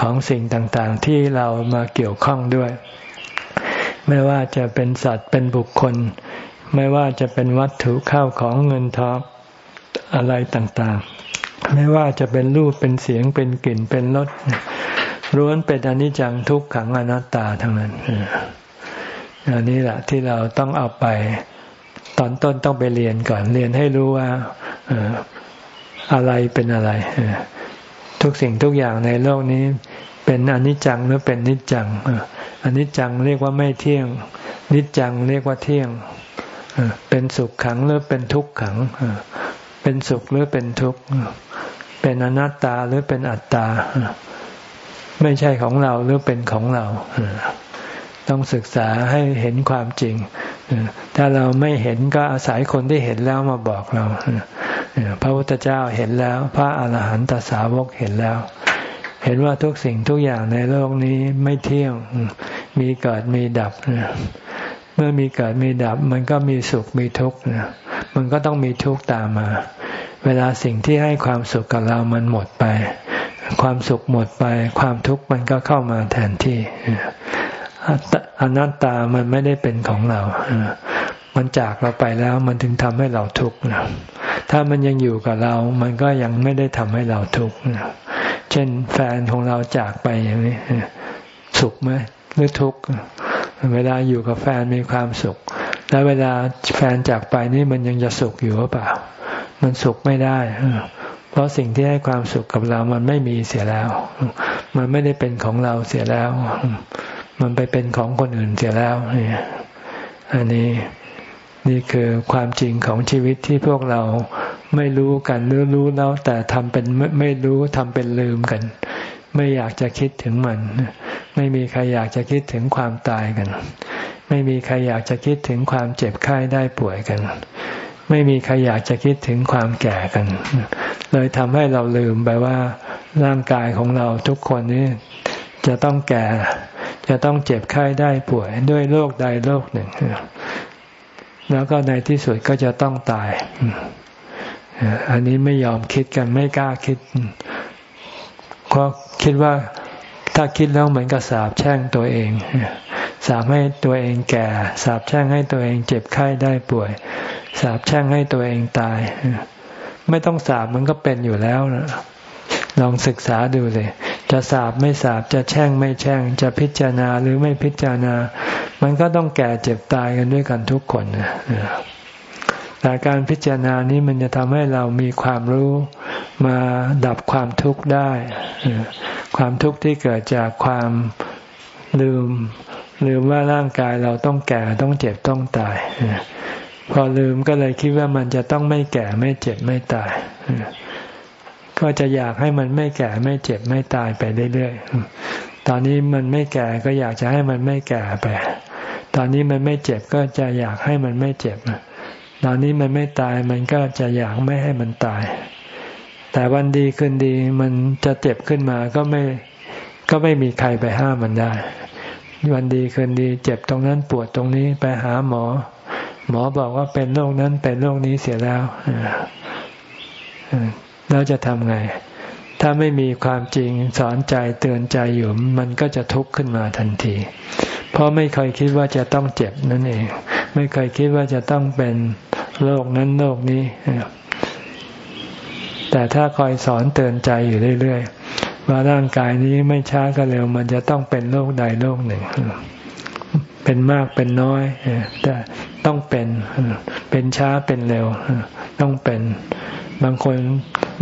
ของสิ่งต่างๆ ที่เรามาเกี่ยวข้องด้วย ไม่ว่าจะเป็นสัตว์เป็นบุคคล ไม่ว่าจะเป็นวัตถุข้าวของเงินทองอะไรต่างๆ ไม่ว่าจะเป็นรูปเป็นเสียงเป็นกลิ่นเป็นรสร้วนเป็นอนิจจังทุกขังอนัตตาทั้งนั้นอันนี้แหละที่เราต้องเอาไป ตอนต้นต้องไปเรียนก่อนเรียนให้รู้ว่าอะไรเป็นอะไร ทุกสิ่งทุกอย่างในโลกนี้ เป็นอนิจจังหรือเป็นนิจจังอนิจจังเรียกว่าไม่เที่ยง นิจจังเรียกว่าเที่ยงเป็นสุขขังหรือเป็นทุกขังเป็นสุขหรือเป็นทุกข์เป็นอนัตตาหรือเป็นอัตตา ไม่ใช่ของเราหรือเป็นของเรา ต้องศึกษาให้เห็นความจริงถ้าเราไม่เห็นก็อาศัยคนที่เห็นแล้วมาบอกเรา พระพุทธเจ้าเห็นแล้ว พระอาหารหันตสาวกเห็นแล้ว เห็นว่าทุกสิ่งทุกอย่างในโลกนี้ไม่เที่ยง มีเกิดมีดับ เมื่อมีเกิดมีดับ มันก็มีสุขมีทุกข์มันก็ต้องมีทุกข์ตามมา เวลาสิ่งที่ให้ความสุขกับเรามันหมดไป ความสุขหมดไป ความทุกข์มันก็เข้ามาแทนที่อนัตตามันไม่ได้เป็นของเรา มันจากเราไปแล้วมันถึงทำให้เราทุกข์ ถ้ามันยังอยู่กับเรา มันก็ยังไม่ได้ทำให้เราทุกข์เช่นแฟนของเราจากไปอย่างนี้สุขไหมหรือทุกข์เวลาอยู่กับแฟนมีความสุข แล้วเวลาแฟนจากไปนี่มันยังจะสุขอยู่หรือเปล่า มันสุขไม่ได้ เพราะสิ่งที่ให้ความสุขกับเรามันไม่มีเสียแล้ว มันไม่ได้เป็นของเราเสียแล้ว มันไปเป็นของคนอื่นเสียแล้วอันนี้ นี่คือความจริงของชีวิตที่พวกเราไม่รู้กันหรือรู้แล้วแต่ทำเป็นไม่รู้ทำเป็นลืมกัน ไม่อยากจะคิดถึงมัน ไม่มีใครอยากจะคิดถึงความตายกัน ไม่มีใครอยากจะคิดถึงความเจ็บไข้ได้ป่วยกัน ไม่มีใครอยากจะคิดถึงความแก่กัน เลยทำให้เราลืมไปว่า ร่างกายของเราทุกคนนี้จะต้องแก่ จะต้องเจ็บไข้ได้ป่วยด้วยโรคใดโรคหนึ่ง แล้วก็ในที่สุดก็จะต้องตาย อันนี้ไม่ยอมคิดกันไม่กล้าคิดเพราะคิดว่าถ้าคิดแล้วเหมือนกับสาบแช่งตัวเองสาบให้ตัวเองแก่สาบแช่งให้ตัวเองเจ็บไข้ได้ป่วยสาบแช่งให้ตัวเองตาย ไม่ต้องสาบมันก็เป็นอยู่แล้วนะลองศึกษาดูเลย จะสาบไม่สาบจะแช่งไม่แช่ง จะพิจารณาหรือไม่พิจารณา มันก็ต้องแก่เจ็บตายกันด้วยกันทุกคนแต่การพิจารณานี้มันจะทำให้เรามีความรู้มาดับความทุกข์ได้ ความทุกข์ที่เกิดจากความลืม ลืมว่าร่างกายเราต้องแก่ต้องเจ็บต้องตาย พอลืมก็เลยคิดว่ามันจะต้องไม่แก่ไม่เจ็บไม่ตาย ก็จะอยากให้มันไม่แก่ไม่เจ็บไม่ตายไปเรื่อยๆ ตอนนี้มันไม่แก่ก็อยากจะให้มันไม่แก่ไป ตอนนี้มันไม่เจ็บก็จะอยากให้มันไม่เจ็บ ตอนนี้มันไม่ตายมันก็จะอยากไม่ให้มันตาย แต่วันดีขึ้นดีมันจะเจ็บขึ้นมาก็ไม่ก็ไม่มีใครไปห้ามมันได้ วันดีคืนดีเจ็บตรงนั้นปวดตรงนี้ไปหาหมอ หมอบอกว่าเป็นโรคนั้นเป็นโรคนี้เสียแล้ว แล้วจะทำไง ถ้าไม่มีความจริงสอนใจเตือนใจอยู่มันก็จะทุกข์ขึ้นมาทันที เพราะไม่เคยคิดว่าจะต้องเจ็บนั่นเอง ไม่เคยคิดว่าจะต้องเป็นโรคนั้นโรคนี้ แต่ถ้าคอยสอนเตือนใจอยู่เรื่อยๆว่าร่างกายนี้ไม่ช้าก็เร็ว มันจะต้องเป็นโรคใดโรคหนึ่ง เป็นมากเป็นน้อยแต่ต้องเป็น เป็นช้าเป็นเร็ว ต้องเป็น บางคน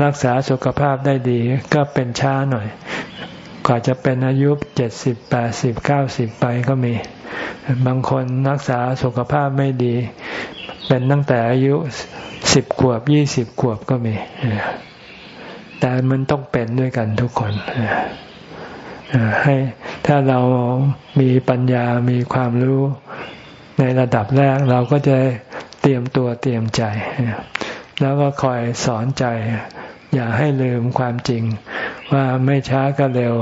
รักษาสุขภาพได้ดีก็เป็นช้าหน่อย กว่าจะเป็นอายุเจ็ดสิบแปดสิบเก้าสิบไปก็มี บางคนรักษาสุขภาพไม่ดี เป็นตั้งแต่อายุสิบขวบยี่สิบขวบก็มี แต่มันต้องเป็นด้วยกันทุกคนให้ถ้าเรามีปัญญามีความรู้ในระดับแรกเราก็จะเตรียมตัวเตรียมใจ แล้วก็คอยสอนใจ อย่าให้ลืมความจริง ว่าไม่ช้าก็เร็ว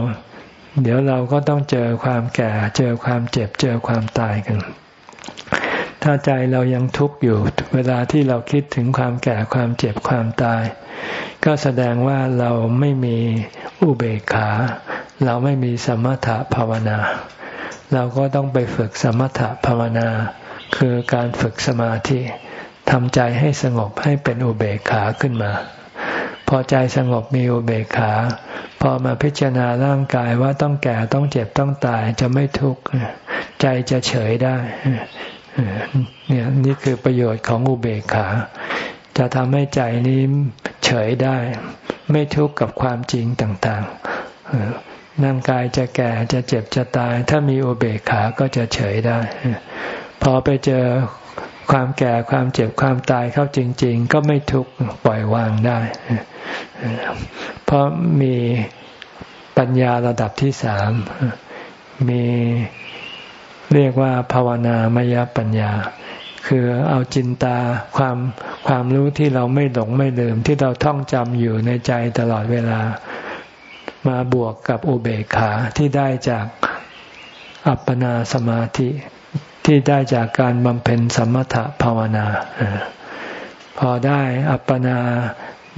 เดี๋ยวเราก็ต้องเจอความแก่ เจอความเจ็บ เจอความตายกัน ถ้าใจเรายังทุกข์อยู่ เวลาที่เราคิดถึงความแก่ความเจ็บความตาย ก็แสดงว่าเราไม่มีอุเบกขา เราไม่มีสมถะภาวนา เราก็ต้องไปฝึกสมถะภาวนา คือการฝึกสมาธิ ทำใจให้สงบให้เป็นอุเบกขาขึ้นมา พอใจสงบมีอุเบกขา พอมาพิจารณาร่างกายว่าต้องแก่ต้องเจ็บต้องตายจะไม่ทุกข์ใจจะเฉยได้เนี่ยนี่คือประโยชน์ของอุเบกขา จะทำให้ใจนี้เฉยได้ ไม่ทุกข์กับความจริงต่างๆร่างกายจะแก่จะเจ็บจะตาย ถ้ามีอุเบกขาก็จะเฉยได้ พอไปเจอ ความแก่ความเจ็บความตายเข้าจริง ๆ ก็ไม่ทุกข์ปล่อยวางได้ เพราะมีปัญญาระดับที่สามมีเรียกว่าภาวนามยปัญญา คือเอาจินตาความความรู้ที่เราไม่หลงไม่ลืม ที่เราท่องจำอยู่ในใจตลอดเวลา มาบวกกับอุเบกขาที่ได้จากอัปปนาสมาธิ ที่ได้จากการบำเพ็ญสมถภาวนา พอได้อัปปนา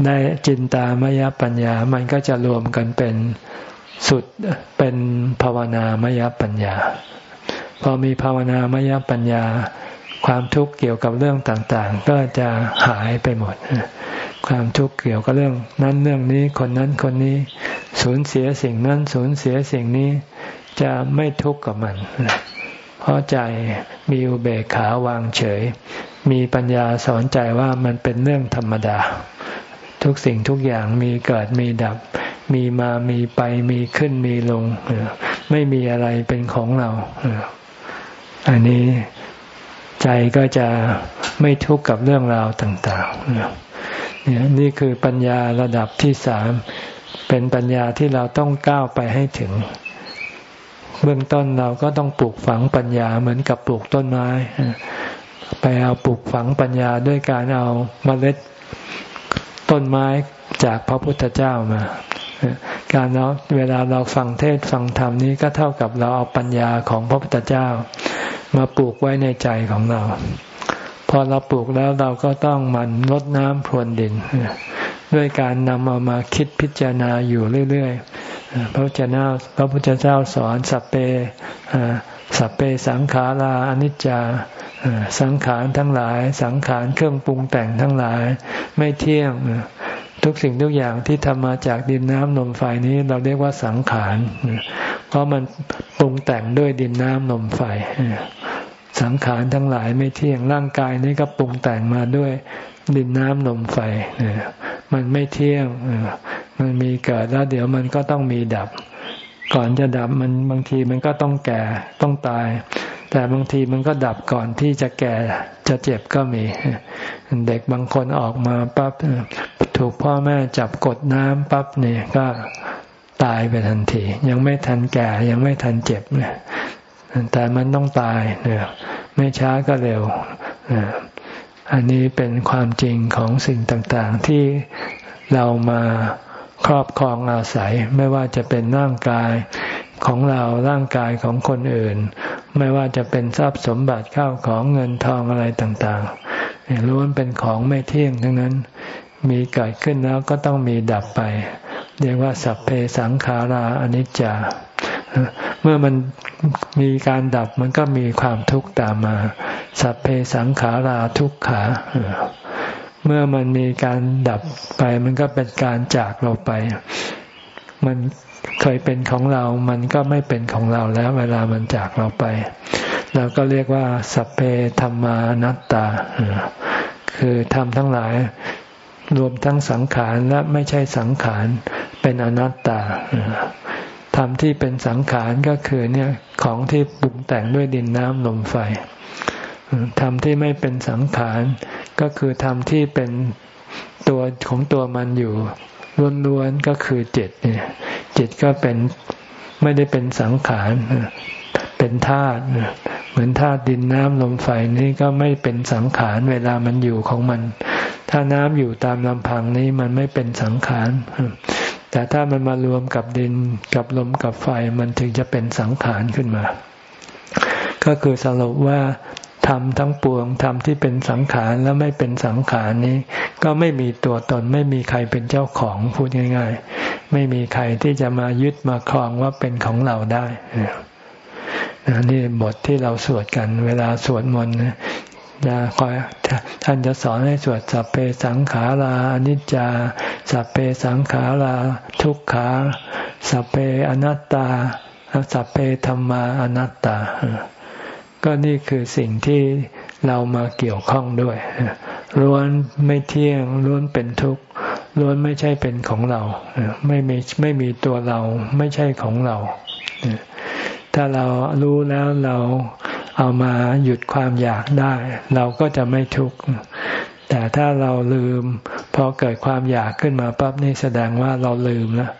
ได้จินตามยปัญญา มันก็จะรวมกันเป็นสุดเป็นภาวนามยปัญญา พอมีภาวนามยปัญญา ความทุกข์เกี่ยวกับเรื่องต่างๆ ก็จะหายไปหมด ความทุกข์เกี่ยวกับเรื่อง นั้นเรื่องนี้คนนั้นคนนี้สูญเสียสิ่งนั้นสูญเสียสิ่งนี้จะไม่ทุกข์กับมัน เพราะใจมีอุเบกขาวางเฉย มีปัญญาสอนใจว่ามันเป็นเรื่องธรรมดา ทุกสิ่งทุกอย่างมีเกิดมีดับ มีมามีไปมีขึ้นมีลง ไม่มีอะไรเป็นของเรา อันนี้ใจก็จะไม่ทุกข์กับเรื่องราวต่างๆนี่คือปัญญาระดับที่สาม เป็นปัญญาที่เราต้องก้าวไปให้ถึง เบื้องต้นเราก็ต้องปลูกฝังปัญญาเหมือนกับปลูกต้นไม้ ไปเอาปลูกฝังปัญญาด้วยการเอาเมล็ดต้นไม้จากพระพุทธเจ้ามา การเราเวลาเราฟังเทศฟังธรรมนี้ก็เท่ากับเราเอาปัญญาของพระพุทธเจ้า มาปลูกไว้ในใจของเรา พอเราปลูกแล้วเราก็ต้องมันลดน้ำพรวนดิน ด้วยการนำเอามาคิดพิจารณาอยู่เรื่อยๆ พระพุทธเจ้าพระพุทธเจ้าสอนสัพเพสัพเพสังขาราอนิจจาสังขารทั้งหลาย สังขารเครื่องปรุงแต่งทั้งหลาย ไม่เที่ยงทุกสิ่งทุกอย่างที่ทำมาจากดินน้ำนมไฟนี้เราเรียกว่าสังขาร เพราะมันปรุงแต่งด้วยดินน้ำนมไฟ สังขารทั้งหลายไม่เที่ยงร่างกายนี้ก็ปรุงแต่งมาด้วยดินน้ำนมไฟ มันไม่เที่ยง มันมีเกิดแล้วเดี๋ยวมันก็ต้องมีดับ ก่อนจะดับมันบางทีมันก็ต้องแก่ต้องตาย แต่บางทีมันก็ดับก่อนที่จะแก่จะเจ็บก็มี เด็กบางคนออกมาปั๊บถูกพ่อแม่จับกดน้ำปั๊บเนี่ยก็ตายไปทันที ยังไม่ทันแก่ยังไม่ทันเจ็บเนี่ยแต่มันต้องตายเนี่ยไม่ช้าก็เร็ว อันนี้เป็นความจริงของสิ่งต่างๆที่เรามา ครอบครองอาศัย ไม่ว่าจะเป็นร่างกายของเราร่างกายของคนอื่น ไม่ว่าจะเป็นทรัพย์สมบัติเข้าของเงินทองอะไรต่างๆล้วนเป็นของไม่เที่ยงทั้งนั้น มีเกิดขึ้นแล้วก็ต้องมีดับไป เรียกว่าสัพเพสังขาราอนิจจาเมื่อมันมีการดับมันก็มีความทุกข์ตามมา สัพเพสังขาราทุกขา เมื่อมันมีการดับไป มันก็เป็นการจากเราไป มันเคยเป็นของเรา มันก็ไม่เป็นของเราแล้ว เวลามันจากเราไป เราก็เรียกว่าสัพเพธรรมานัตตา คือทำทั้งหลายรวมทั้งสังขารและไม่ใช่สังขารเป็นอนัตตาธรรมที่เป็นสังขารก็คือเนี่ยของที่ปรุงแต่งด้วยดินน้ำลมไฟธรรมที่ไม่เป็นสังขาร ก็คือธรรมที่เป็นตัวของตัวมันอยู่ล้วนๆก็คือจิตเนี่ยจิตก็เป็นไม่ได้เป็นสังขารเป็นธาตุเหมือนธาตุดินน้ำลมไฟนี่ก็ไม่เป็นสังขารเวลามันอยู่ของมัน ถ้าน้ำอยู่ตามลำพังนี้มันไม่เป็นสังขารแต่ถ้ามันมารวมกับดินกับลมกับไฟมันถึงจะเป็นสังขารขึ้นมา ก็คือสรุปว่า ธรรมทั้งปวงธรรมที่เป็นสังขารและไม่เป็นสังขารนี้ ก็ไม่มีตัวตนไม่มีใครเป็นเจ้าของพูดง่าย ๆ ไม่มีใครที่จะมายึดมาครองว่าเป็นของเราได้นี่บทที่เราสวดกัน เวลาสวดมนต์จะคอยท่านจะสอนให้สวดสัพเพสังขาราอนิจจา สัพเพสังขาราทุกขาสัพเพอนัตตาสัพเพธรรมาอนัตตา ก็นี่คือสิ่งที่เรามาเกี่ยวข้องด้วยล้วนไม่เที่ยงล้วนเป็นทุกข์ล้วนไม่ใช่เป็นของเราไม่มีไม่มีตัวเราไม่ใช่ของเราถ้าเรารู้แล้วเราเอามาหยุดความอยากได้ เราก็จะไม่ทุกข์แต่ถ้าเราลืมพอเกิดความอยากขึ้นมาปั๊บนี่แสดงว่าเราลืมแล้ว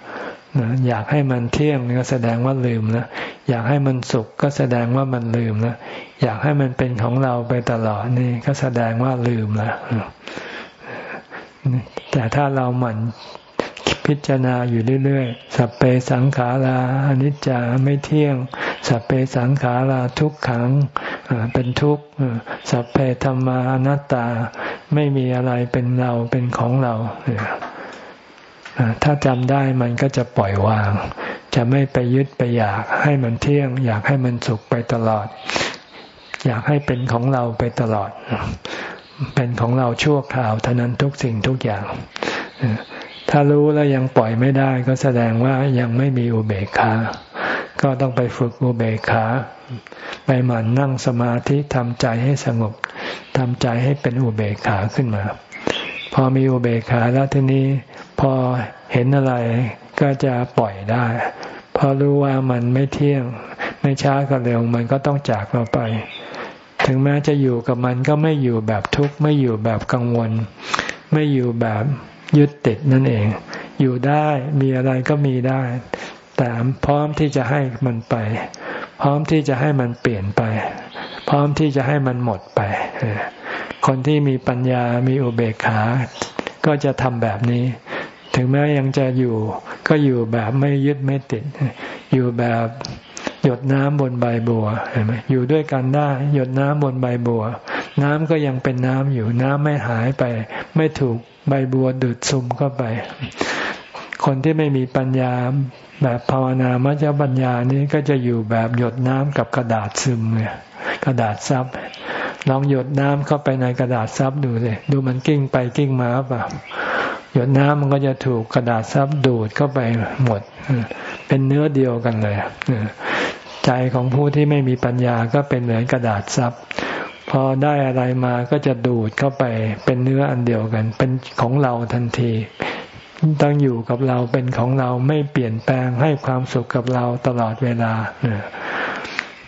อยากให้มันเที่ยงก็แสดงว่าลืมแล้วอยากให้มันสุขก็แสดงว่ามันลืมแล้วอยากให้มันเป็นของเราไปตลอดนี่ก็แสดงว่าลืมแล้วแต่ถ้าเราหมั่นพิจารณาอยู่เรื่อยๆ สัพเพสังขาราอนิจจาไม่เที่ยง สัพเพสังขาราทุกขังเป็นทุกข์ สัพเพธรรมานัตตา ไม่มีอะไรเป็นเราเป็นของเรา ถ้าจำได้มันก็จะปล่อยวาง จะไม่ไปยึดไปอยากให้มันเที่ยง อยากให้มันสุขไปตลอด อยากให้เป็นของเราไปตลอด เป็นของเราชั่วคราวเท่านั้นทุกสิ่งทุกอย่าง ถ้ารู้แล้วยังปล่อยไม่ได้ก็แสดงว่ายังไม่มีอุเบกขาก็ต้องไปฝึกอุเบกขา ไปหมั่นนั่งสมาธิทำใจให้สงบทำใจให้เป็นอุเบกขาขึ้นมา พอมีอุเบกขาแล้วทีนี้ พอเห็นอะไรก็จะปล่อยได้พอรู้ว่ามันไม่เที่ยง ไม่ช้าก็เร็วมันก็ต้องจากเราไป ถึงแม้จะอยู่กับมันก็ไม่อยู่แบบทุกข์ไม่อยู่แบบกังวล ไม่อยู่แบบยึดติดนั่นเอง อยู่ได้มีอะไรก็มีได้ แต่พร้อมที่จะให้มันไป พร้อมที่จะให้มันเปลี่ยนไป พร้อมที่จะให้มันหมดไป คนที่มีปัญญามีอุเบกขา ก็จะทำแบบนี้ ถึงแม้ยังจะอยู่ ก็อยู่แบบไม่ยึดไม่ติด อยู่แบบหยดน้ำบนใบบัวเห็นไหมอยู่ด้วยกันได้ หยดน้ำบนใบบัว น้ำก็ยังเป็นน้ำอยู่น้ำไม่หายไป ไม่ถูกใบบัวดูดซุมเข้าไป คนที่ไม่มีปัญญาแบบภาวนามัจจปัญญานี้ก็จะอยู่แบบหยดน้ำกับกระดาษซึมเนี่ยกระดาษซับลองหยดน้ำเข้าไปในกระดาษซับดูเลยดูมันกิ้งไปกิ้งมาเปล่า หยดน้ำมันก็จะถูกกระดาษซับดูดเข้าไปหมด เป็นเนื้อเดียวกันเลยใจของผู้ที่ไม่มีปัญญาก็เป็นเหมือนกระดาษซับพอได้อะไรมาก็จะดูดเข้าไปเป็นเนื้ออันเดียวกัน เป็นของเราทันทีต้องอยู่กับเราเป็นของเราไม่เปลี่ยนแปลงให้ความสุขกับเราตลอดเวลา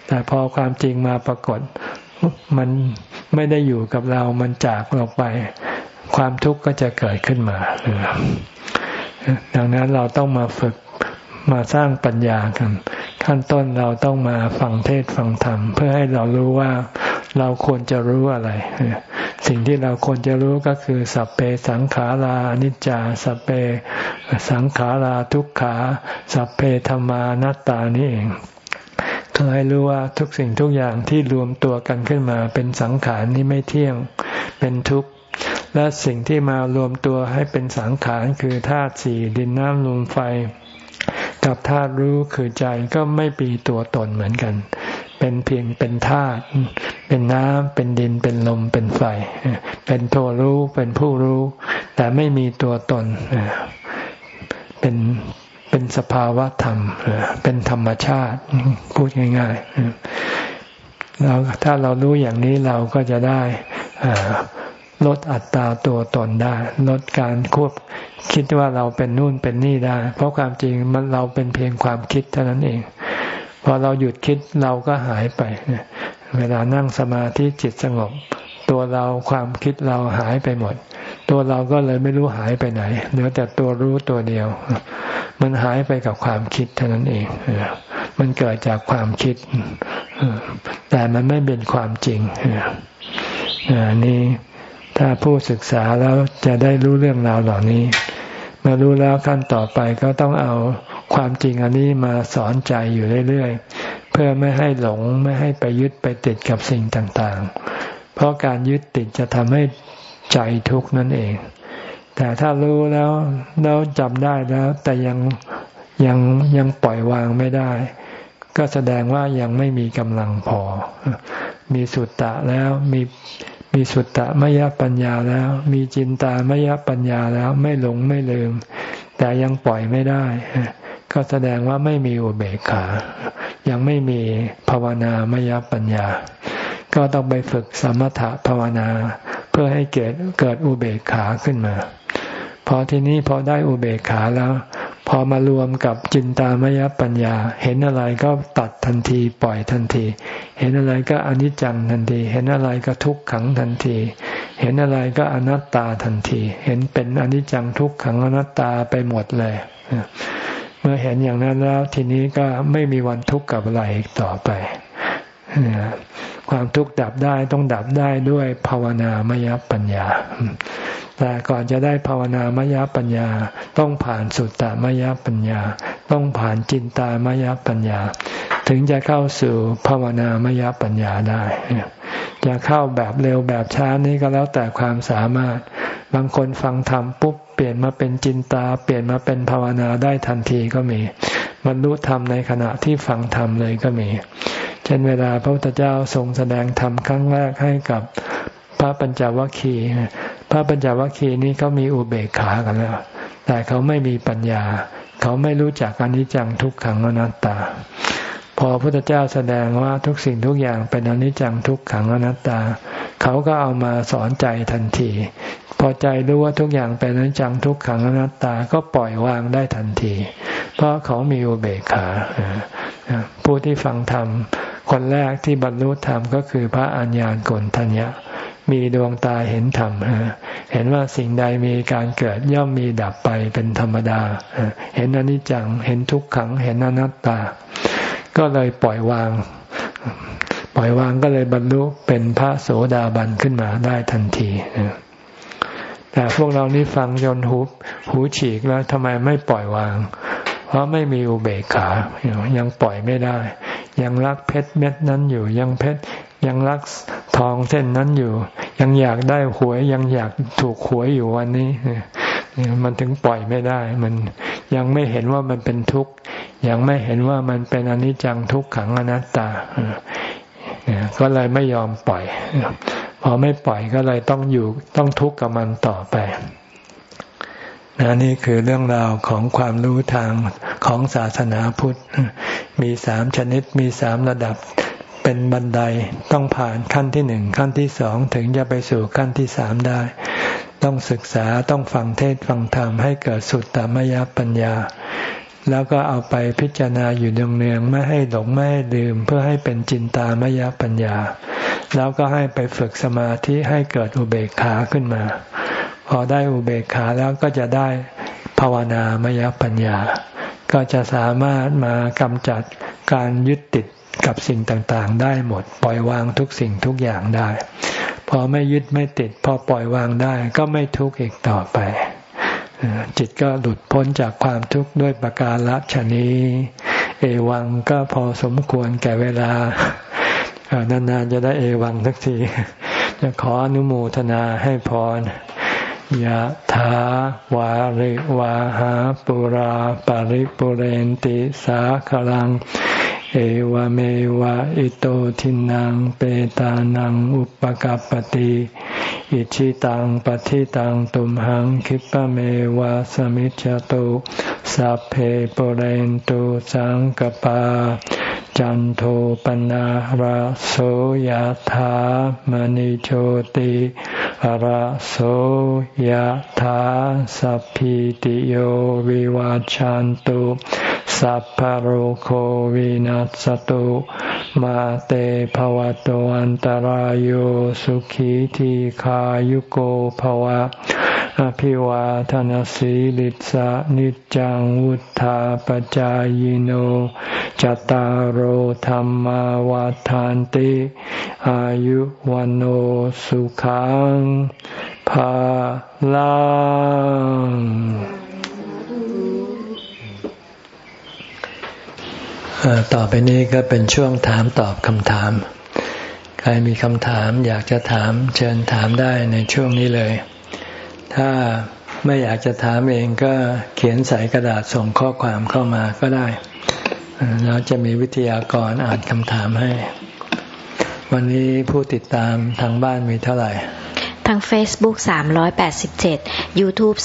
แต่พอความจริงมาปรากฏ มันไม่ได้อยู่กับเรา มันจากเราไป ความทุกข์ก็จะเกิดขึ้นมา ดังนั้นเราต้องมาฝึกมาสร้างปัญญากัน ขั้นต้นเราต้องมาฟังเทศฟังธรรม เพื่อให้เรารู้ว่าเราควรจะรู้อะไร สิ่งที่เราควรจะรู้ก็คือสัพเพสังขารานิจจา สัพเพสังขาราทุกขา สัพเพธรรมานัตตานี่เองเธอให้รู้ว่าทุกสิ่งทุกอย่างที่รวมตัวกันขึ้นมา เป็นสังขารนี่ไม่เที่ยง เป็นทุกข์ และสิ่งที่มารวมตัวให้เป็นสังขารคือธาตุสี่ดินน้ำลมไฟ กับธาตุรู้คือใจก็ไม่ปีตัวตนเหมือนกัน เป็นเพียงเป็นธาตุเป็นน้ำเป็นดินเป็นลมเป็นไฟ เป็นตัวรู้เป็นผู้รู้ แต่ไม่มีตัวตนเป็นเป็นสภาวะธรรม เป็นธรรมชาติพูดง่ายๆเราถ้าเรารู้อย่างนี้เราก็จะได้ ลดอัตราตัวตนได้ ลดการควบคิดว่าเราเป็นนู่นเป็นนี่ได้ เพราะความจริงมันเราเป็นเพียงความคิดเท่านั้นเอง พอเราหยุดคิดเราก็หายไป เวลานั่งสมาธิจิตสงบ ตัวเราความคิดเราหายไปหมด ตัวเราก็เลยไม่รู้หายไปไหน เหลือแต่ตัวรู้ตัวเดียว มันหายไปกับความคิดเท่านั้นเอง มันเกิดจากความคิด แต่มันไม่เป็นความจริงนี่ ถ้าผู้ศึกษาแล้วจะได้รู้เรื่องราวเหล่านี้ มารู้แล้วขั้นต่อไปก็ต้องเอาความจริงอันนี้มาสอนใจอยู่เรื่อยๆ เพื่อไม่ให้หลงไม่ให้ไปยึดไปติดกับสิ่งต่างๆ เพราะการยึดติดจะทำให้ใจทุกข์นั่นเอง แต่ถ้ารู้แล้วแล้วจำได้แล้ว แต่ยังยังยังปล่อยวางไม่ได้ ก็แสดงว่ายังไม่มีกำลังพอ มีสุตตะแล้วมี มีสุตตะมยปัญญาแล้ว มีจินตามยปัญญาแล้วไม่หลงไม่ลืม แต่ยังปล่อยไม่ได้ ก็แสดงว่าไม่มีอุเบกขา ยังไม่มีภาวนามยปัญญา ก็ต้องไปฝึกสมถะภาวนา เพื่อให้เกิดเกิดอุเบกขาขึ้นมา พอทีนี้พอได้อุเบกขาแล้ว พอมารวมกับจินตามยปัญญา เห็นอะไรก็ตัดทันที ปล่อยทันที เห็นอะไรก็อนิจจังทันที เห็นอะไรก็ทุกขังทันที เห็นอะไรก็อนัตตาทันที เห็นเป็นอนิจจังทุกขังอนัตตาไปหมดเลย เมื่อเห็นอย่างนั้นแล้วทีนี้ก็ไม่มีวันทุกข์กับอะไรอีกต่อไปความทุกข์ดับได้ต้องดับได้ด้วยภาวนามยปัญญา แต่ก่อนจะได้ภาวนามยปัญญา ต้องผ่านสุตตามยปัญญา ต้องผ่านจินตามยปัญญา ถึงจะเข้าสู่ภาวนามยปัญญาได้จะเข้าแบบเร็วแบบช้านี้ก็แล้วแต่ความสามารถ บางคนฟังธรรมปุ๊บเปลี่ยนมาเป็นจินตา เปลี่ยนมาเป็นภาวนาได้ทันทีก็มีบรรลุธรรมในขณะที่ฟังธรรมเลยก็มี เช่นเวลาพระพุทธเจ้าทรงแสดงธรรมครั้งแรกให้กับพระปัญจวัคคีย์ พระปัญจวัคคีย์นี้เขามีอุเบกขากันแล้ว แต่เขาไม่มีปัญญา เขาไม่รู้จักอนิจจังทุกขังอนัตตา พอพระพุทธเจ้าแสดงว่าทุกสิ่งทุกอย่างเป็นอนิจจังทุกขังอนัตตา เขาก็เอามาสอนใจทันที พอใจรู้ว่าทุกอย่างเป็นอนิจจังทุกขังอนัตตาก็ปล่อยวางได้ทันที เพราะเขามีอุเบกขาผู้ที่ฟังธรรมคนแรกที่บรรลุธรรมก็คือพระอัญญาณกนทัญญะ มีดวงตาเห็นธรรมเห็นว่าสิ่งใดมีการเกิดย่อมมีดับไปเป็นธรรมดา เห็นอนิจจัง เห็นทุกขัง เห็นอนัตตา ก็เลยปล่อยวาง ปล่อยวางก็เลยบรรลุเป็นพระโสดาบันขึ้นมาได้ทันทีแต่พวกเรานี่ฟังจนหูหูฉีกแล้วทำไมไม่ปล่อยวาง เพราะไม่มีอุเบกขา ยังปล่อยไม่ได้ ยังรักเพชรเม็ดนั้นอยู่ยังเพชร ยังรักทองเส้นนั้นอยู่ ยังอยากได้หวยยังอยากถูกหวยอยู่วันนี้มันถึงปล่อยไม่ได้ มันยังไม่เห็นว่ามันเป็นทุกข์ ยังไม่เห็นว่ามันเป็นอนิจจังทุกขังอนัตตาก็เลยไม่ยอมปล่อย พอไม่ปล่อยก็เลยต้องอยู่ต้องทุกข์กับมันต่อไปนนี่คือเรื่องราวของความรู้ทางของศาสนาพุทธ มีสามชนิดมีสามระดับ เป็นบันไดต้องผ่านขั้นที่หนึ่งขั้นที่สองถึงจะไปสู่ขั้นที่สามได้ ต้องศึกษาต้องฟังเทศฟังธรรมให้เกิดสุดตามยปัญญา แล้วก็เอาไปพิจารณาอยู่เนืองๆไม่ให้หลงไม่ให้ลืม เพื่อให้เป็นจินตามยปัญญา แล้วก็ให้ไปฝึกสมาธิให้เกิดอุเบกขาขึ้นมา พอได้อุเบกขาแล้วก็จะได้ภาวนามยปัญญา ก็จะสามารถมากำจัดการยึดติด กับสิ่งต่างๆ ได้หมด ปล่อยวางทุกสิ่งทุกอย่างได้ พอไม่ยึดไม่ติด พอปล่อยวางได้ก็ไม่ทุกข์อีกต่อไป จิตก็หลุดพ้นจากความทุกข์ด้วยประการละชนี้ เอวังก็พอสมควรแก่เวลานานๆจะได้เอวังทักที จะขออนุโมทนาให้พรยะถาวาริวาหาปุราปาริปุเรนติสาขลัง เอวเมวะอิโตทินังเปตานังอุปกัรปติอิชิตังปฏิตังตุมหังคิปะเมวะสมิจจตุสัพเพปเรนตุสังกปา จันโทปนะระโสยธามณิโชติ ระโสยธาสัพพิติโยวิวาจันตุสัพพโรโควินัสตุมาเตภวะตวันตารโยสุขีทีขายุโกภวะ อภิวาทนสีลิสานิจังวุธาปจายโนจตารโหธรรมวาทานติ อายุวันโอสุขังภาลังต่อไปนี้ก็เป็นช่วงถามตอบคำถาม ใครมีคำถามอยากจะถามเชิญถามได้ในช่วงนี้เลย ถ้าไม่อยากจะถามเองก็เขียนใส่กระดาษส่งข้อความเข้ามาก็ได้แล้วจะมีวิทยากรอ่านคำถามให้ วันนี้ผู้ติดตามทางบ้านมีเท่าไหร่ทาง Facebook 387 YouTube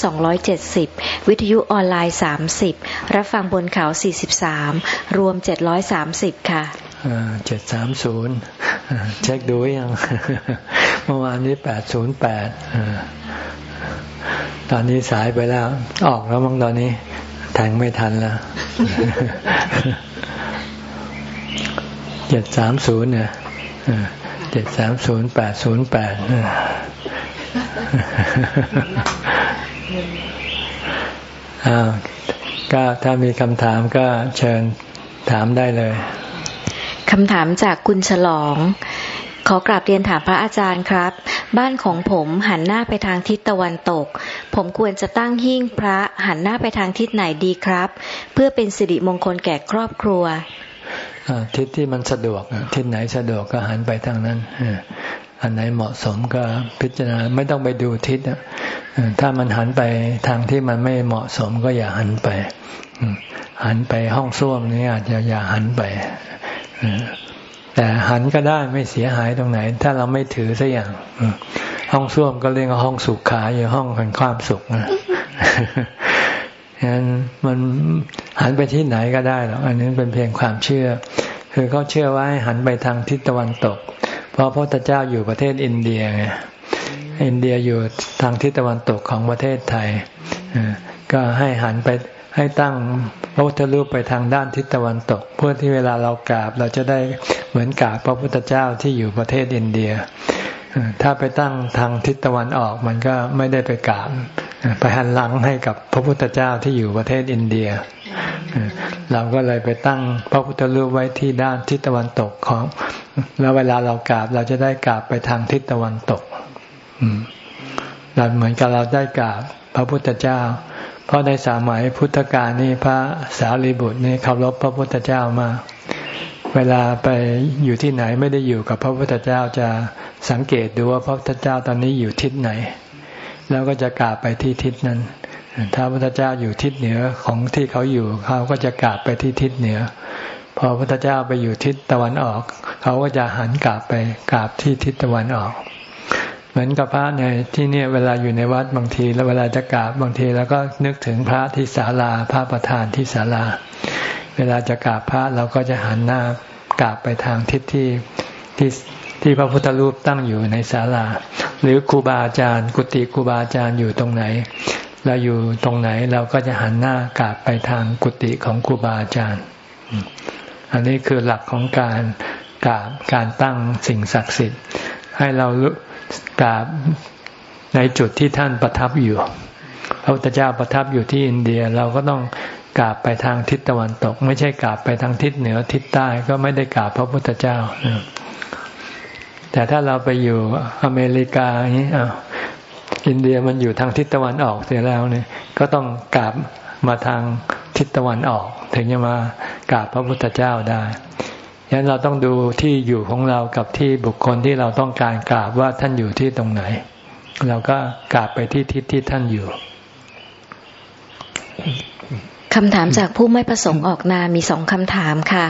270 วิทยุออนไลน์ 30 รับฟังบนเขา 43 รวม 730 ค่ะเจ็ดสามศูนย์เช็คดูยัง เมื่อวานนี้แปดศูนย์แปด ตอนนี้สายไปแล้ว ออกแล้วมั้งตอนนี้แทงไม่ทันแล้วเจ็ดสามศูนย์เนี่ยเจ็ดสามศูนย์แปดศูนย์แปดอ้าวก็ถ้ามีคำถามก็เชิญถามได้เลยคำถามจากคุณฉลอง ขอกราบเรียนถามพระอาจารย์ครับ บ้านของผมหันหน้าไปทางทิศตะวันตก ผมควรจะตั้งหิ้งพระหันหน้าไปทางทิศไหนดีครับ เพื่อเป็นสิริมงคลแก่ครอบครัวทิศที่มันสะดวกทิศไหนสะดวกก็หันไปทางนั้นอันไหนเหมาะสมก็พิจารณาไม่ต้องไปดูทิศถ้ามันหันไปทางที่มันไม่เหมาะสมก็อย่าหันไปหันไปห้องส้วมนี่อาจจะอย่าหันไป แต่หันก็ได้ไม่เสียหายตรงไหน ถ้าเราไม่ถือสัอย่าง ห้องส้วมก็เรียกว่าห้องสุขขาอยู่ห้องแห่งความสุขนะฉะนั้นมันหันไปที่ไหนก็ได้หรอกอันนี้เป็นเพียงความเชื่อ คือเขาเชื่อว่าให้หันไปทางทิศตะวันตก เพราะพระพุทธเจ้าอยู่ประเทศอินเดียไงอินเดียอยู่ทางทิศตะวันตกของประเทศไทยก็ให้หันไป ให้ตั้งพระพุทธรูปไปทางด้านทิศตะวันตก เพื่อที่เวลาเรากราบเราจะได้เหมือนกราบพระพุทธเจ้าที่อยู่ประเทศอินเดีย ถ้าไปตั้งทางทิศตะวันออกมันก็ไม่ได้ไปกราบไปหันหลังให้กับพระพุทธเจ้าที่อยู่ประเทศอินเดีย เราก็เลยไปตั้งพระพุทธรูปไว้ที่ด้านทิศตะวันตกของ แล้วเวลาเรากราบเราจะได้กราบไปทางทิศตะวันตกเราเหมือนกับเราได้กราบพระพุทธเจ้า เพราะในสามัยพุทธกาลนี่พระสารีบุตรนี่เคารพพระพุทธเจ้ามากเวลาไปอยู่ที่ไหนไม่ได้อยู่กับพระพุทธเจ้าจะสังเกตดูว่าพระพุทธเจ้าตอนนี้อยู่ทิศไหน แล้วก็จะกราบไปที่ทิศนั้น ถ้าพระพุทธเจ้าอยู่ทิศเหนือของที่เขาอยู่เขาก็จะกราบไปที่ทิศเหนือ พอพระพุทธเจ้าไปอยู่ทิศตะวันออก เขาก็จะหันกราบไปกราบที่ทิศตะวันออก เหมือนกับพระในที่เนี่ยเวลาอยู่ในวัดบางที แล้วเวลาจะกราบบางที แล้วก็นึกถึงพระที่ศาลาพระประธานที่ศาลา เวลาจะกราบพระเราก็จะหันหน้ากราบไปทางทิศที่ที่ที่พระพุทธรูปตั้งอยู่ในศาลา หรือครูบาอาจารย์ กุฏิครูบาอาจารย์อยู่ตรงไหน เราอยู่ตรงไหนเราก็จะหันหน้ากราบไปทางกุฏิของครูบาอาจารย์ อันนี้คือหลักของการกราบการตั้งสิ่งศักดิ์สิทธิ์ให้เรา กราบในจุดที่ท่านประทับอยู่ พระพุทธเจ้าประทับอยู่ที่อินเดียเราก็ต้องกราบไปทางทิศตะวันตก ไม่ใช่กราบไปทางทิศเหนือทิศใต้ก็ไม่ได้กราบพระพุทธเจ้า แต่ถ้าเราไปอยู่อเมริกาอย่างนี้อินเดียมันอยู่ทางทิศตะวันออกเสียแล้วเนี่ยก็ต้องกราบมาทางทิศตะวันออก ถึงจะมากราบพระพุทธเจ้าได้ ฉะนั้นเราต้องดูที่อยู่ของเรากับที่บุคคลที่เราต้องการกราบว่าท่านอยู่ที่ตรงไหน เราก็กราบไปที่ทิศที่ท่านอยู่คำถามจากผู้ไม่ประสงค์ออกนามมีสองคำถามค่ะ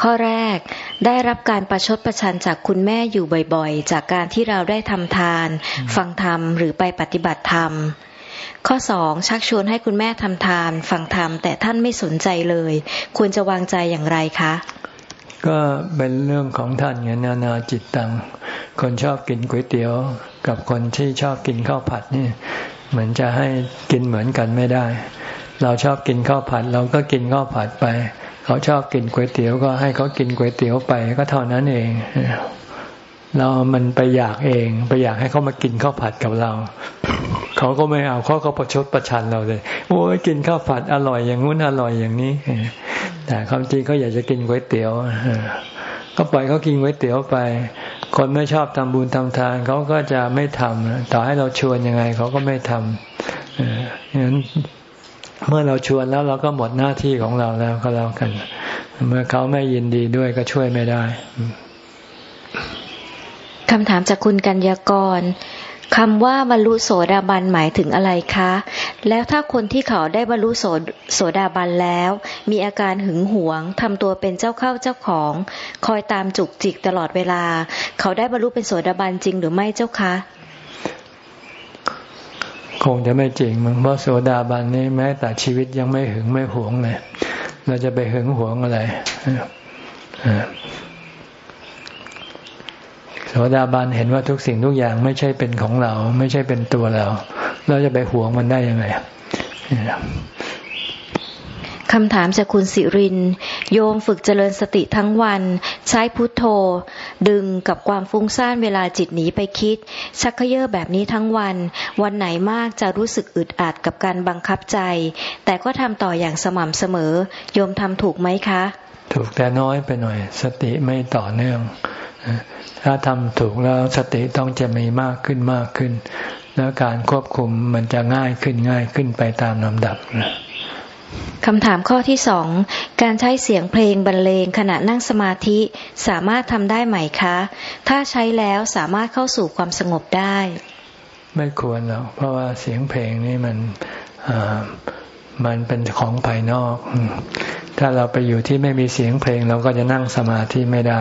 ข้อแรกได้รับการประชดประชันจากคุณแม่อยู่บ่อยๆ จากการที่เราได้ทำทาน ฟังธรรมหรือไปปฏิบัติธรรม ข้อสองชักชวนให้คุณแม่ทำทาน ฟังธรรมแต่ท่านไม่สนใจเลย ควรจะวางใจอย่างไรคะ ก็เป็นเรื่องของท่านไงนานาจิตตัง คนชอบกินก๋วยเตี๋ยว กับคนที่ชอบกินข้าวผัดนี่เหมือนจะให้กินเหมือนกันไม่ได้ เราชอบกินข้าวผัด เราก็กินข้าวผัดไป เขาชอบกินก๋วยเตี๋ยวก็ให้เขากินก๋วยเตี๋ยวไปก็เท่านั้นเอง เรามันไปอยากเอง ไปอยากให้เขามากินข้าวผัดกับเรา เขาก็ไม่เอาเขาก็ประชดประชันเราเลย โอ้ยกินข้าวผัดอร่อยอย่างงู้นอร่อยอย่างนี้ แต่ความจริงเขาอยากจะกินก๋วยเตี๋ยวก็ปล่อยเขากินก๋วยเตี๋ยวไป คนไม่ชอบทำบุญทำทานเขาก็จะไม่ทำต่อให้เราชวนยังไงเขาก็ไม่ทำฉะนั้นเมื่อเราชวนแล้วเราก็หมดหน้าที่ของเราแล้วก็แล้วกัน เมื่อเขาไม่ยินดีด้วยก็ช่วยไม่ได้ คำถามจากคุณกัญญากรคำว่าบรรลุโสดาบันหมายถึงอะไรคะ แล้วถ้าคนที่เขาได้บรรลุโสโสดาบันแล้ว มีอาการหึงหวงทำตัวเป็นเจ้าเข้าเจ้าของ คอยตามจุกจิกตลอดเวลา เขาได้บรรลุเป็นโสดาบันจริงหรือไม่เจ้าคะ คงจะไม่จริงมึงเพราะโสดาบันนี้แม้แต่ชีวิตยังไม่หึงไม่หวงเลยเราจะไปหึงหวงอะไร โสดาบันเห็นว่าทุกสิ่งทุกอย่างไม่ใช่เป็นของเรา ไม่ใช่เป็นตัวเรา เราจะไปหวงมันได้ยังไงคำถามจากคุณสิริน โยมฝึกเจริญสติทั้งวัน ใช้พุทโธ ดึงกับความฟุ้งซ่านเวลาจิตหนีไปคิด ชักเขย่อแบบนี้ทั้งวัน วันไหนมากจะรู้สึกอึดอัดกับการบังคับใจ แต่ก็ทำต่ออย่างสม่ำเสมอ โยมทำถูกไหมคะ ถูกแต่น้อยไปหน่อย สติไม่ต่อเนื่อง ถ้าทำถูกแล้วสติต้องจะมีมากขึ้นมากขึ้น แล้วการควบคุมมันจะง่ายขึ้นง่ายขึ้นไปตามลำดับนะคำถามข้อที่สอง การใช้เสียงเพลงบรรเลงขณะนั่งสมาธิสามารถทำได้ไหมคะ ถ้าใช้แล้วสามารถเข้าสู่ความสงบได้ ไม่ควรหรอกเพราะว่าเสียงเพลงนี่มันมันเป็นของภายนอก ถ้าเราไปอยู่ที่ไม่มีเสียงเพลงเราก็จะนั่งสมาธิไม่ได้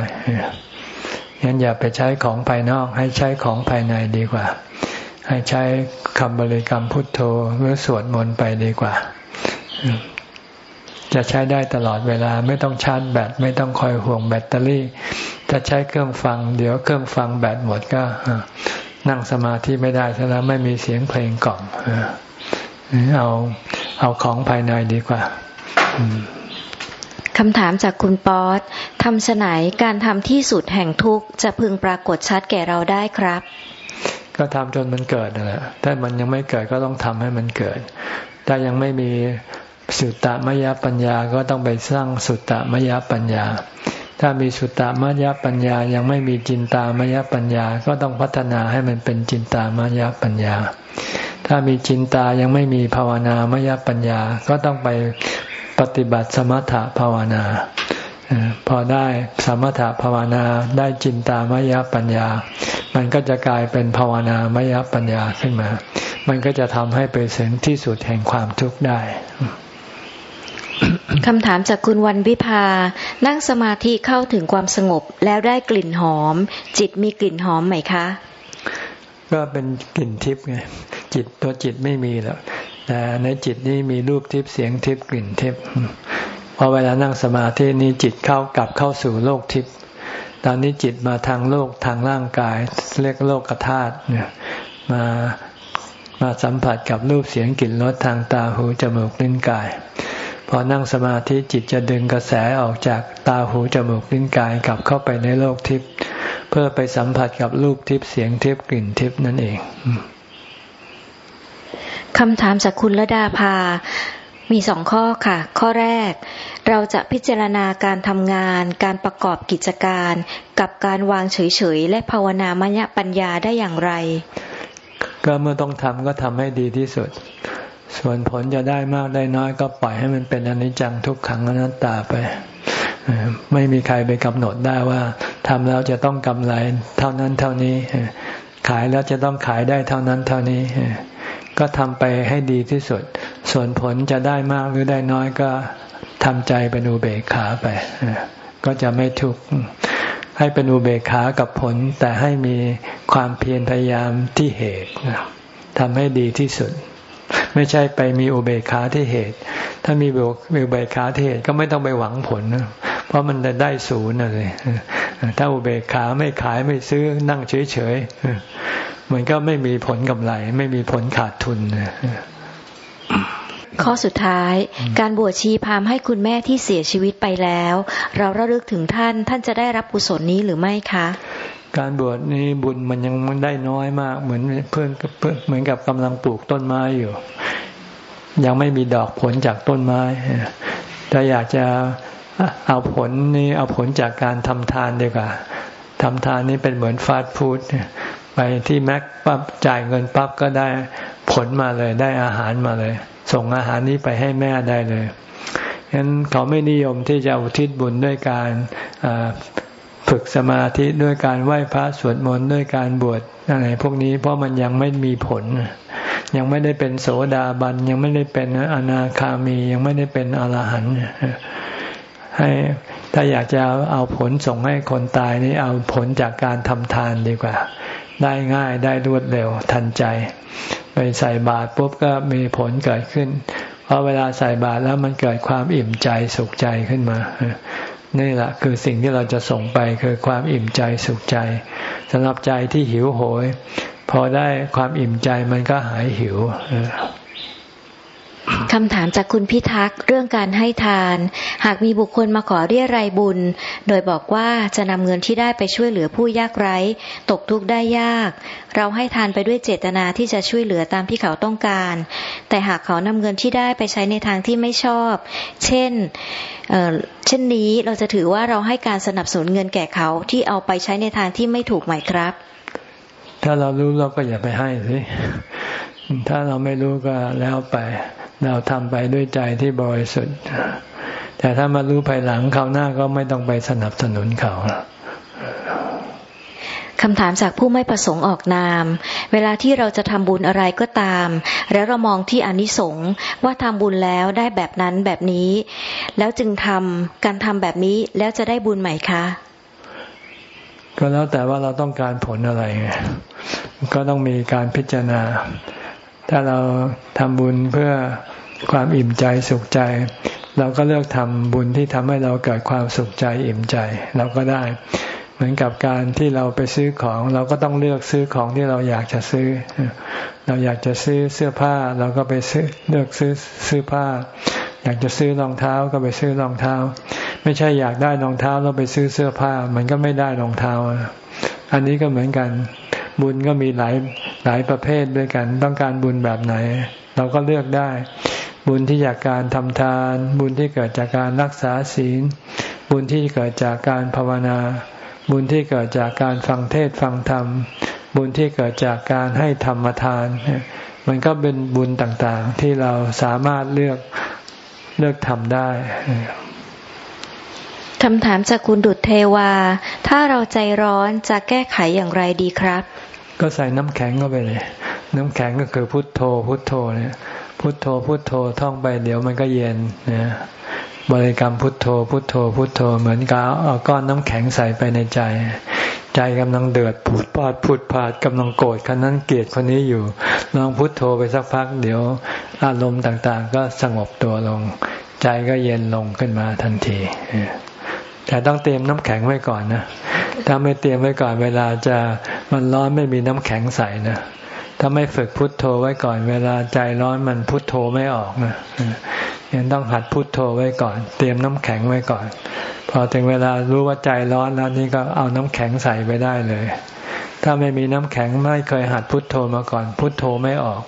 งั้นอย่าไปใช้ของภายนอก ให้ใช้ของภายในดีกว่า ให้ใช้คำบริกรรมพุทโธหรือสวดมนต์ไปดีกว่า จะใช้ได้ตลอดเวลาไม่ต้องชาร์จแบตไม่ต้องคอยห่วงแบตเตอรี่ ถ้าใช้เครื่องฟัง เดี๋ยวเครื่องฟังแบตหมดก็นั่งสมาธิไม่ได้แล้วไม่มีเสียงเพลงกล่อมเอาเอาของภายในดีกว่า คำถามจากคุณป๊อตทำฉไหนการทำที่สุดแห่งทุกข์จะพึงปรากฏชัดแก่เราได้ครับ ก็ทำจนมันเกิดนั่นแหละถ้ามันยังไม่เกิดก็ต้องทำให้มันเกิด ถ้ายังไม่มีสุตตมยปัญญาก็ต้องไปสร้างสุตตมยปัญญา ถ้ามีสุตตมยปัญญายังไม่มีจินตามยปัญญา ก็ต้องพัฒนาให้มันเป็นจินตามยปัญญา ถ้ามีจินตายังไม่มีภาวนามยปัญญา ก็ต้องไป ปฏิบัติสมถะภาวนาพอได้สมถะภาวนาได้จินตามยปัญญา มันก็จะกลายเป็นภาวนามยปัญญาขึ้นมา มันก็จะทำให้ไปถึงที่สุดแห่งความทุกข์ได้คำถามจากคุณวันวิพา นั่งสมาธิเข้าถึงความสงบแล้วได้กลิ่นหอม จิตมีกลิ่นหอมไหมคะ ก็เป็นกลิ่นทิพย์ไงจิตตัวจิตไม่มีแล้ว แต่ในจิตนี้มีรูปทิพย์เสียงทิพย์กลิ่นทิพย์พอเวลานั่งสมาธินี้จิตเข้ากลับเข้าสู่โลกทิพย์ตอนนี้จิตมาทางโลกทางร่างกาย เรียกโลกธาตุเนี่ยมามาสัมผัสกับรูปเสียงกลิ่นรสทางตาหูจมูกลิ้นกาย พอนั่งสมาธิจิตจะดึงกระแสออกจากตาหูจมูกลิ้นกายกลับเข้าไปในโลกทิพย์เพื่อไปสัมผัสกับรูปทิพย์เสียงทิพย์กลิ่นทิพย์นั่นเอง คำถามจากคุณระดาภา มีสองข้อค่ะ ข้อแรก เราจะพิจารณาการทำงาน การประกอบกิจการ กับการวางเฉยๆ และภาวนามญปัญญาได้อย่างไร ก็เมื่อต้องทำก็ทำให้ดีที่สุด ส่วนผลจะได้มากได้น้อยก็ปล่อยให้มันเป็นอนิจจังทุกขังอนัตตาไป ไม่มีใครไปกำหนดได้ว่าทำแล้วจะต้องกำไรเท่านั้นเท่านี้ ขายแล้วจะต้องขายได้เท่านั้นเท่านี้ ก็ทำไปให้ดีที่สุด ส่วนผลจะได้มากหรือได้น้อยก็ทำใจเป็นอุเบกขาไป ก็จะไม่ทุกข์ให้เป็นอุเบกขากับผล แต่ให้มีความเพียรพยายามที่เหตุทำให้ดีที่สุด ไม่ใช่ไปมีอุเบกขาที่เหตุ ถ้ามีอุเบกขาที่เหตุก็ไม่ต้องไปหวังผล เพราะมันจะได้ศูนย์เลยถ้าอุเบกขาไม่ขายไม่ซื้อนั่งเฉย มันก็ไม่มีผลกำไร ไม่มีผลขาดทุนข้อสุดท้าย การบวชชีพามให้คุณแม่ที่เสียชีวิตไปแล้ว เราระลึกถึงท่านท่านจะได้รับกุศลนี้หรือไม่คะ การบวชนี้บุญมันยังได้น้อยมาก เหมือนเพื่อนเพื่อนเหมือนกับกำลังปลูกต้นไม้อยู่ ยังไม่มีดอกผลจากต้นไม้ถ้าอยากจะเอาผลนี่เอาผลจากการทำทานดีกว่าทำทานนี่เป็นเหมือนฟาสต์ฟู้ด ไปที่แม็กปั๊บจ่ายเงินปั๊บก็ได้ผลมาเลย ได้อาหารมาเลย ส่งอาหารนี้ไปให้แม่ได้เลยฉะนั้นเขาไม่นิยมที่จะอุทิศบุญด้วยการฝึกสมาธิด้วยการไหว้พระสวดมนต์ด้วยการบวชอะไรพวกนี้เพราะมันยังไม่มีผล ยังไม่ได้เป็นโสดาบันยังไม่ได้เป็นอนาคามียังไม่ได้เป็นอรหันต์ให้ถ้าอยากจะเอาผลส่งให้คนตายนี่เอาผลจากการทำทานดีกว่า ได้ง่ายได้รวดเร็วทันใจ ไปใส่บาตรปุ๊บก็มีผลเกิดขึ้น เพราะเวลาใส่บาตรแล้วมันเกิดความอิ่มใจสุขใจขึ้นมานี่แหละคือสิ่งที่เราจะส่งไปคือความอิ่มใจสุขใจสำหรับใจที่หิวโหย พอได้ความอิ่มใจมันก็หายหิว คำถามจากคุณพิทักษ์เรื่องการให้ทาน หากมีบุคคลมาขอเรียรายบุญ โดยบอกว่าจะนำเงินที่ได้ไปช่วยเหลือผู้ยากไร้ ตกทุกข์ได้ยาก เราให้ทานไปด้วยเจตนาที่จะช่วยเหลือตามที่เขาต้องการ แต่หากเขานำเงินที่ได้ไปใช้ในทางที่ไม่ชอบ เช่นเเช่นนี้เราจะถือว่าเราให้การสนับสนุนเงินแก่เขาที่เอาไปใช้ในทางที่ไม่ถูกไหมครับ ถ้าเรารู้เราก็อย่าไปให้สิถ้าเราไม่รู้ก็แล้วไป เราทำไปด้วยใจที่บริสุทธิ์ แต่ถ้ามารู้ภายหลังเขาหน้าก็ไม่ต้องไปสนับสนุนเขาคำถามจากผู้ไม่ประสงค์ออกนาม เวลาที่เราจะทำบุญอะไรก็ตาม แล้วเรามองที่อนิสงส์ว่าทำบุญแล้วได้แบบนั้นแบบนี้ แล้วจึงทำการทำแบบนี้แล้วจะได้บุญไหมคะ ก็แล้วแต่ว่าเราต้องการผลอะไร ก็ต้องมีการพิจารณา ถ้าเราทำบุญเพื่อความอิ่มใจสุขใจ เราก็เลือกทำบุญที่ทำให้เราเกิดความสุขใจอิ่มใจเราก็ได้ เหมือนกับการที่เราไปซื้อของ เราก็ต้องเลือกซื้อของที่เราอยากจะซื้อ เราอยากจะซื้อเสื้อผ้า เราก็ไปซื้อเลือกซื้อเสื้อผ้า อยากจะซื้อรองเท้าก็ไปซื้อรองเท้า ไม่ใช่อยากได้รองเท้าเราไปซื้อเสื้อผ้า มันก็ไม่ได้รองเท้า อันนี้ก็เหมือนกันบุญก็มีหลาย หลายประเภทด้วยกัน ต้องการบุญแบบไหน เราก็เลือกได้ บุญที่จากการทำทาน บุญที่เกิดจากการรักษาศีล บุญที่เกิดจากการภาวนา บุญที่เกิดจากการฟังเทศฟังธรรม บุญที่เกิดจากการให้ธรรมทาน มันก็เป็นบุญต่างๆ ที่เราสามารถเลือกเลือกทำได้คำถามจากคุณดุจเทวา ถ้าเราใจร้อนจะแก้ไขอย่างไรดีครับ ก็ใส่น้ำแข็งเข้าไปเลย น้ำแข็งก็คือพุทโธ พุทโธเนี่ยพุทโธพุทโธท่องไปเดี๋ยวมันก็เย็นนะบริกรรมพุทโธ พุทโธ พุทโธเหมือนกับเอาก้อนน้ำแข็งใส่ไปในใจ ใจกำลังเดือดผุดปาดผุดผาดกำลังโกรธคนนั้นเกลียดคนนี้อยู่ ลองพุทโธไปสักพัก เดี๋ยวอารมณ์ต่างๆ ก็สงบตัวลง ใจก็เย็นลงขึ้นมาทันที แต่ต้องเตรียมน้ำแข็งไว้ก่อนนะ ถ้าไม่เตรียมไว้ก่อนเวลาจะมันร้อนไม่มีน้ำแข็งใส่นะ ถ้าไม่ฝึกพุทโธไว้ก่อน เวลาใจร้อนมันพุทโธไม่ออกนะยังต้องหัดพุทโธไว้ก่อน เตรียมน้ำแข็งไว้ก่อน พอถึงเวลารู้ว่าใจร้อนแล้วนี่ก็เอาน้ำแข็งใส่ไปได้เลย ถ้าไม่มีน้ำแข็งไม่เคยหัดพุทโธมาก่อน พุทโธไม่ออก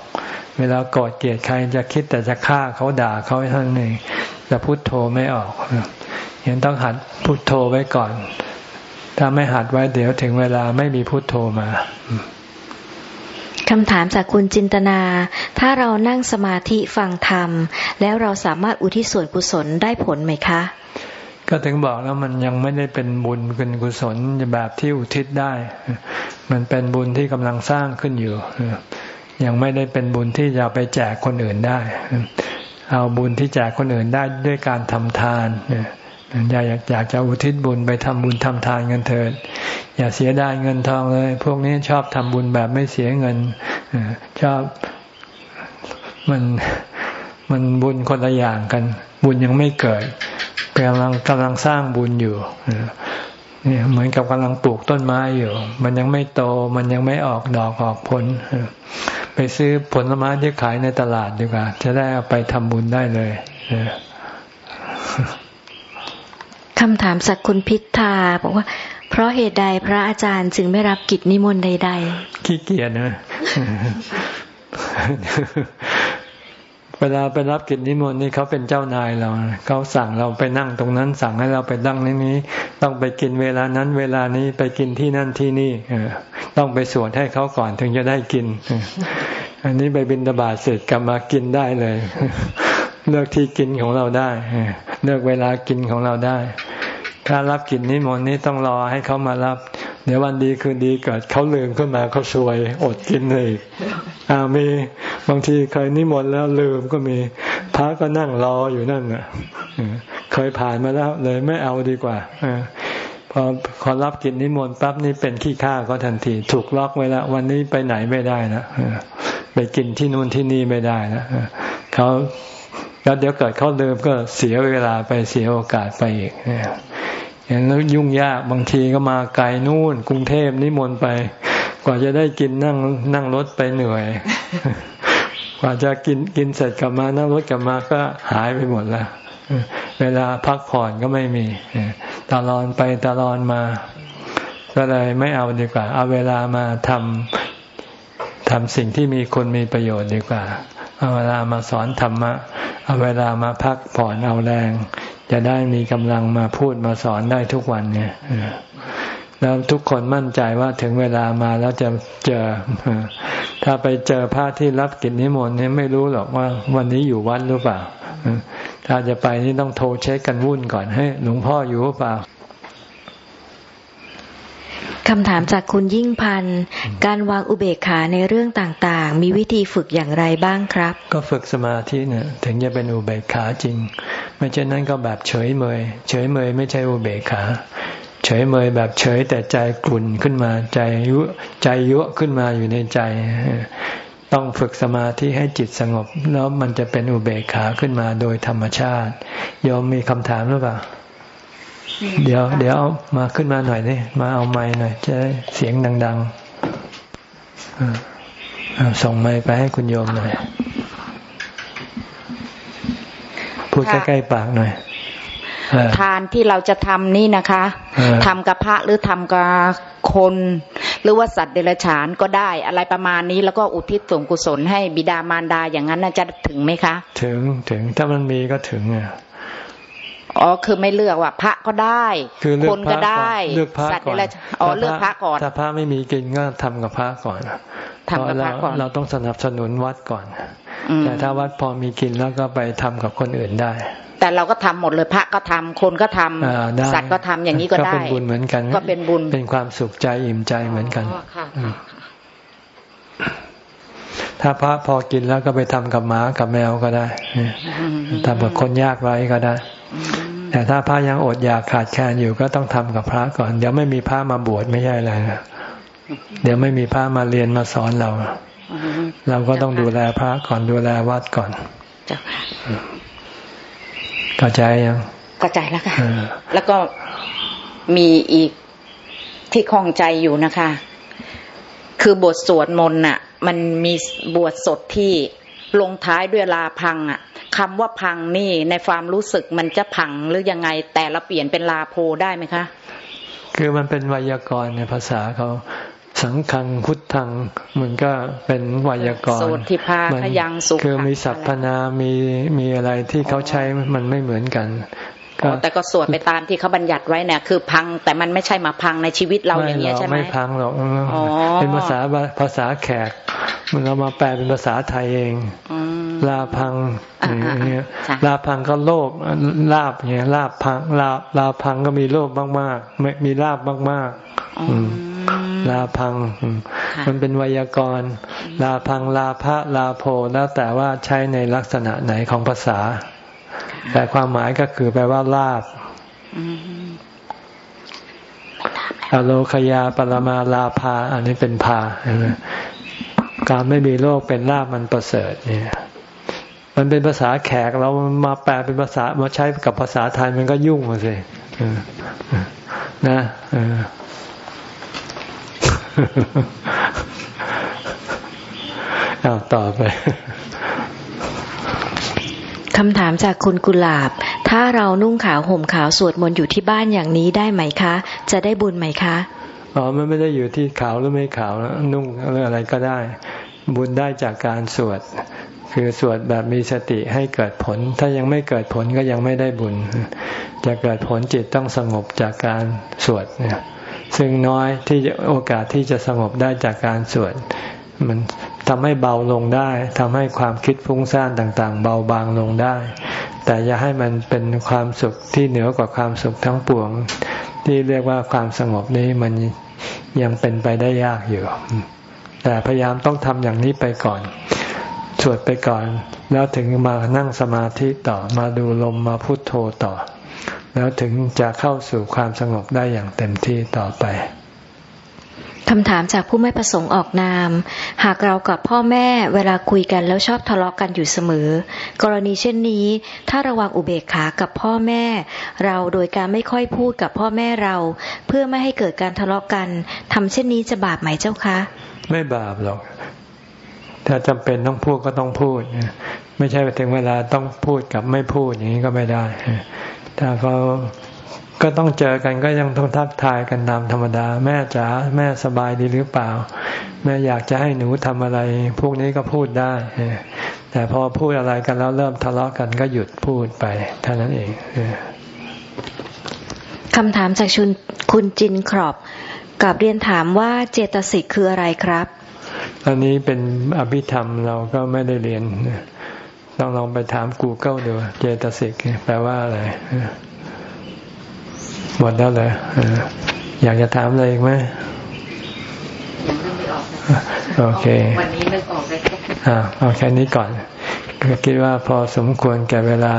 เวลาโกรธเกลียดใครจะคิดแต่จะฆ่าเขาด่าเขาเท่านั้นเองจะพุทโธไม่ออก ยังต้องหัดพุทโธไว้ก่อน ถ้าไม่หัดไว้เดี๋ยวถึงเวลาไม่มีพุทโธมาคำถามจากคุณจินตนา ถ้าเรานั่งสมาธิฟังธรรม แล้วเราสามารถอุทิศส่วนกุศลได้ผลไหมคะ ก็ถึงบอกแล้วมันยังไม่ได้เป็นบุญเป็นกุศลแบบที่อุทิศได้ มันเป็นบุญที่กำลังสร้างขึ้นอยู่ ยังไม่ได้เป็นบุญที่จะไปแจกคนอื่นได้ เอาบุญที่แจกคนอื่นได้ด้วยการทำทาน อยากอยากจะอุทิศบุญไปทำบุญทำทานเงินเถิด อย่าเสียได้เงินทองเลย พวกนี้ชอบทำบุญแบบไม่เสียเงินชอบมันมันบุญคนละอย่างกัน บุญยังไม่เกิดกำลังกำลังสร้างบุญอยู่เนี่ยเหมือนกับกำลังปลูกต้นไม้อยู่ มันยังไม่โตมันยังไม่ออกดอกออกผลไปซื้อผลไม้ที่ขายในตลาดดีกว่า จะได้เอาไปทำบุญได้เลย คำถามสักคุณพิธาบอกว่า เพราะเหตุใดพระอาจารย์จึงไม่รับกิจนิมนต์ใด ๆ ขี้เกียจนะเวลาไปรับกิจนิมนต์นี่เขาเป็นเจ้านายเราเขาสั่งเราไปนั่งตรงนั้น สั่งให้เราไปนั่งในนี้ ต้องไปกินเวลานั้น เวลานี้ไปกินที่นั่นที่นี่ต้องไปสวดให้เขาก่อนถึงจะได้กินอันนี้ไปบินตบาเสร็จกลับมากินได้เลย เลือกที่กินของเราได้ เลือกเวลากินของเราได้ ถ้ารับกินนิมนต์นี้ต้องรอให้เขามารับ เดี๋ยววันดีคืนดีเกิดเขาลืมขึ้นมาเขาซวยอดกินเลยอ่ามีบางทีเคยนิมนต์แล้วลืมก็มีพระก็นั่งรออยู่นั่นน่ะเคยผ่านมาแล้วเลยไม่เอาดีกว่าอพอขอรับกินนิมนต์ปั๊บนี่เป็นขี้ข้าก็ทันที ถูกล็อกไว้แล้ววันนี้ไปไหนไม่ได้นะไปกินที่นู่นที่นี่ไม่ได้นะเขา แล้วเดี๋ยวเกิดเขาลืมก็เสียเวลาไปเสียโอกาสไปอีกอย่างนั้นยุ่งยากบางทีก็มาไกลนู่น กรุงเทพนิมนต์ไป กว่าจะได้กินนั่งนั่งรถไปเหนื่อย กว่าจะกินกินเสร็จกลับมานั่งรถกลับมาก็หายไปหมดแล้วเวลาพักผ่อนก็ไม่มีตลอนไปตลอนมา ก็เลยไม่เอาดีกว่า เอาเวลามาทำทำสิ่งที่มีคนมีประโยชน์ดีกว่า เอาเวลามาสอนธรรมะ เอาเวลามาพักผ่อนเอาแรง จะได้มีกำลังมาพูดมาสอนได้ทุกวันเนี่ยแล้วทุกคนมั่นใจว่าถึงเวลามาแล้วจะเจอ ถ้าไปเจอพระที่รับกิจนิมนต์เนี่ยไม่รู้หรอกว่า วันนี้อยู่วัดหรือเปล่า ถ้าจะไปนี่ต้องโทรเช็คกันวุ่นก่อนให้หลวงพ่ออยู่หรือเปล่า คำถามจากคุณยิ่งพันธ์การวางอุเบกขาในเรื่องต่างๆ มีวิธีฝึกอย่างไรบ้างครับ ก็ฝึกสมาธิเนี่ยถึงจะเป็นอุเบกขาจริง ไม่เช่นนั้นก็แบบเฉยเมย เฉยเมยไม่ใช่อุเบกขา เฉยเมยแบบเฉยแต่ใจกลุ่นขึ้นมาใจยุใจยุขึ้นมาอยู่ในใจ ต้องฝึกสมาธิให้จิตสงบ แล้วมันจะเป็นอุเบกขาขึ้นมาโดยธรรมชาติยอมมีคำถามหรือเปล่า เดี๋ยว เดี๋ยวเอามาขึ้นมาหน่อยนี่มาเอาไม้หน่อยจะได้เสียงดังๆส่งไม้ไปให้คุณโยมหน่อยพูดใกล้ๆปากหน่อยทานที่เราจะทำนี่นะคะทำกับพระหรือทำกับคน หรือว่าสัตว์เดรัจฉานก็ได้อะไรประมาณนี้ แล้วก็อุทิศส่วนกุศลให้บิดามารดาอย่างนั้นจะถึงไหมคะ ถึงถึงถ้ามันมีก็ถึงอะ อ๋อคือไม่เลือกว่าพระก็ได้คือคนก็ได้เลือกพระก่อนอ๋อเลือกพระก่อนถ้าพระไม่มีกินก็ทำกับพระก่อนทำกับพระก่อนเราต้องสนับสนุนวัดก่อน แต่ถ้าวัดพอมีกินแล้วก็ไปทำกับคนอื่นได้ แต่เราก็ทำหมดเลยพระก็ทำคนก็ทำสัตว์ก็ทำอย่างนี้ก็ได้ก็เป็นบุญเหมือนกัน ก็เป็นบุญเป็นความสุขใจอิ่มใจเหมือนกันถ้าพระพอกินแล้วก็ไปทำกับหมากับแมวก็ได้ทำกับคนยากไร้ก็ได้ แต่ถ้าพระยังอดอยากขาดแคลนอยู่ก็ต้องทำกับพระก่อน เดี๋ยวไม่มีพระมาบวชไม่ใช่อะไรนะเดี๋ยวไม่มีพระมาเรียนมาสอนเรา เราก็ต้องดูแลพระก่อนดูแลวัดก่อนเข้าใจยังเข้าใจแล้วค่ะแล้วก็มีอีกที่คล่องใจอยู่นะคะ คือบทสวดมนต์น่ะ มันมีบทสดที่ ลงท้ายด้วยลาพังอะคำว่าพังนี่ในความรู้สึกมันจะพังหรือยังไง แต่เราเปลี่ยนเป็นลาโพได้ไหมคะ คือมันเป็นไวยากรณ์ในภาษาเขาสังคังพุทธังมันก็เป็นไวยากรณ์โสติภาพยังสุขคือมีสัพพนามีมีอะไรที่เขาใช้มันไม่เหมือนกัน แต่ก็สวดไปตามที่เขาบัญญัติไว้เนี่ย คือพังแต่มันไม่ใช่มาพังในชีวิตเราอย่างเงี้ยใช่ไหมไม่พังหรอกเป็นภาษาภาษาแขกมันเรามาแปลเป็นภาษาไทยเองลาพังอย่างเงี้ยลาพังก็โลภลาบเงี้ยลาบพังลาลาพังก็มีโลภมากๆไม่มีลาบมากๆลาพัง มันเป็นไวยากรณ์ลาพังลาพระลาโพแล้วแต่ว่าใช้ในลักษณะไหนของภาษา แต่ความหมายก็คือแปลว่าลาบอโลคยาปรมาลาภา อันนี้เป็นพาการไม่มีโรคเป็นลาบมันประเสริฐเนี่ย มันเป็นภาษาแขกเรามาแปลเป็นภาษามาใช้กับภาษาไทยมันก็ยุ่งสินะเอาต่อไป คำถามจากคุณกุหลาบ ถ้าเรานุ่งขาวห่มขาวสวดมนต์อยู่ที่บ้านอย่างนี้ได้ไหมคะ จะได้บุญไหมคะ อ๋อ มันไม่ได้อยู่ที่ขาวหรือไม่ขาว นุ่งอะไรก็ได้ บุญได้จากการสวด คือสวดแบบมีสติให้เกิดผล ถ้ายังไม่เกิดผลก็ยังไม่ได้บุญ จะเกิดผลจิตต้องสงบจากการสวดเนี่ยซึ่งน้อยที่โอกาสที่จะสงบได้จากการสวด มัน ทำให้เบาลงได้ทำให้ความคิดฟุ้งซ่านต่างๆ เบาบางลงได้ แต่อย่าให้มันเป็นความสุขที่เหนือกว่าความสุขทั้งปวง ที่เรียกว่าความสงบนี้มันยังเป็นไปได้ยากอยู่ แต่พยายามต้องทำอย่างนี้ไปก่อน สวดไปก่อน แล้วถึงมานั่งสมาธิต่อมาดูลมมาพุโทโธต่อ แล้วถึงจะเข้าสู่ความสงบได้อย่างเต็มที่ต่อไป คำถามจากผู้ไม่ประสงค์ออกนาม หากเรากับพ่อแม่เวลาคุยกันแล้วชอบทะเลาะกกันอยู่เสมอ กรณีเช่นนี้ ถ้าระวังอุเบกขากับพ่อแม่ เราโดยการไม่ค่อยพูดกับพ่อแม่เรา เพื่อไม่ให้เกิดการทะเลาะกันทำเช่นนี้จะบาปไหมเจ้าคะ ไม่บาปหรอก ถ้าจำเป็นต้องพูดก็ต้องพูด ไม่ใช่ไปถึงเวลาต้องพูดกับไม่พูดอย่างนี้ก็ไม่ได้ ถ้าเขา ก็ต้องเจอกันก็ยังต้องทักทายกันตามธรรมดา แม่จ๋าแม่สบายดีหรือเปล่า แม่อยากจะให้หนูทำอะไร พวกนี้ก็พูดได้ แต่พอพูดอะไรกันแล้วเริ่มทะเลาะกันก็หยุดพูดไปเท่านั้นเองคำถามจากชุนคุณจินครอบกับเรียนถามว่าเจตสิกคืออะไรครับ อันนี้เป็นอภิธรรมเราก็ไม่ได้เรียนต้องลองไปถาม Google ดูเจตสิกแปลว่าอะไร หมดแล้วเลยอยากจะถามอะไรอีกไหมยังนึกไม่ออกโอเค วันนี้นึกออกเลยอ่าเอาแค่นี้ก่อนก็คิดว่าพอสมควรแก่เวลา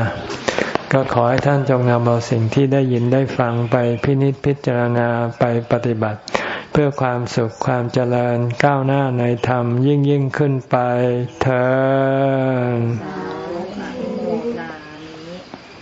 ก็ขอให้ท่านจงนำเอาสิ่งที่ได้ยินได้ฟังไปพินิจพิจารณาไปปฏิบัติ เพื่อความสุขความเจริญก้าวหน้าในธรรมยิ่งยิ่งขึ้นไปเธอ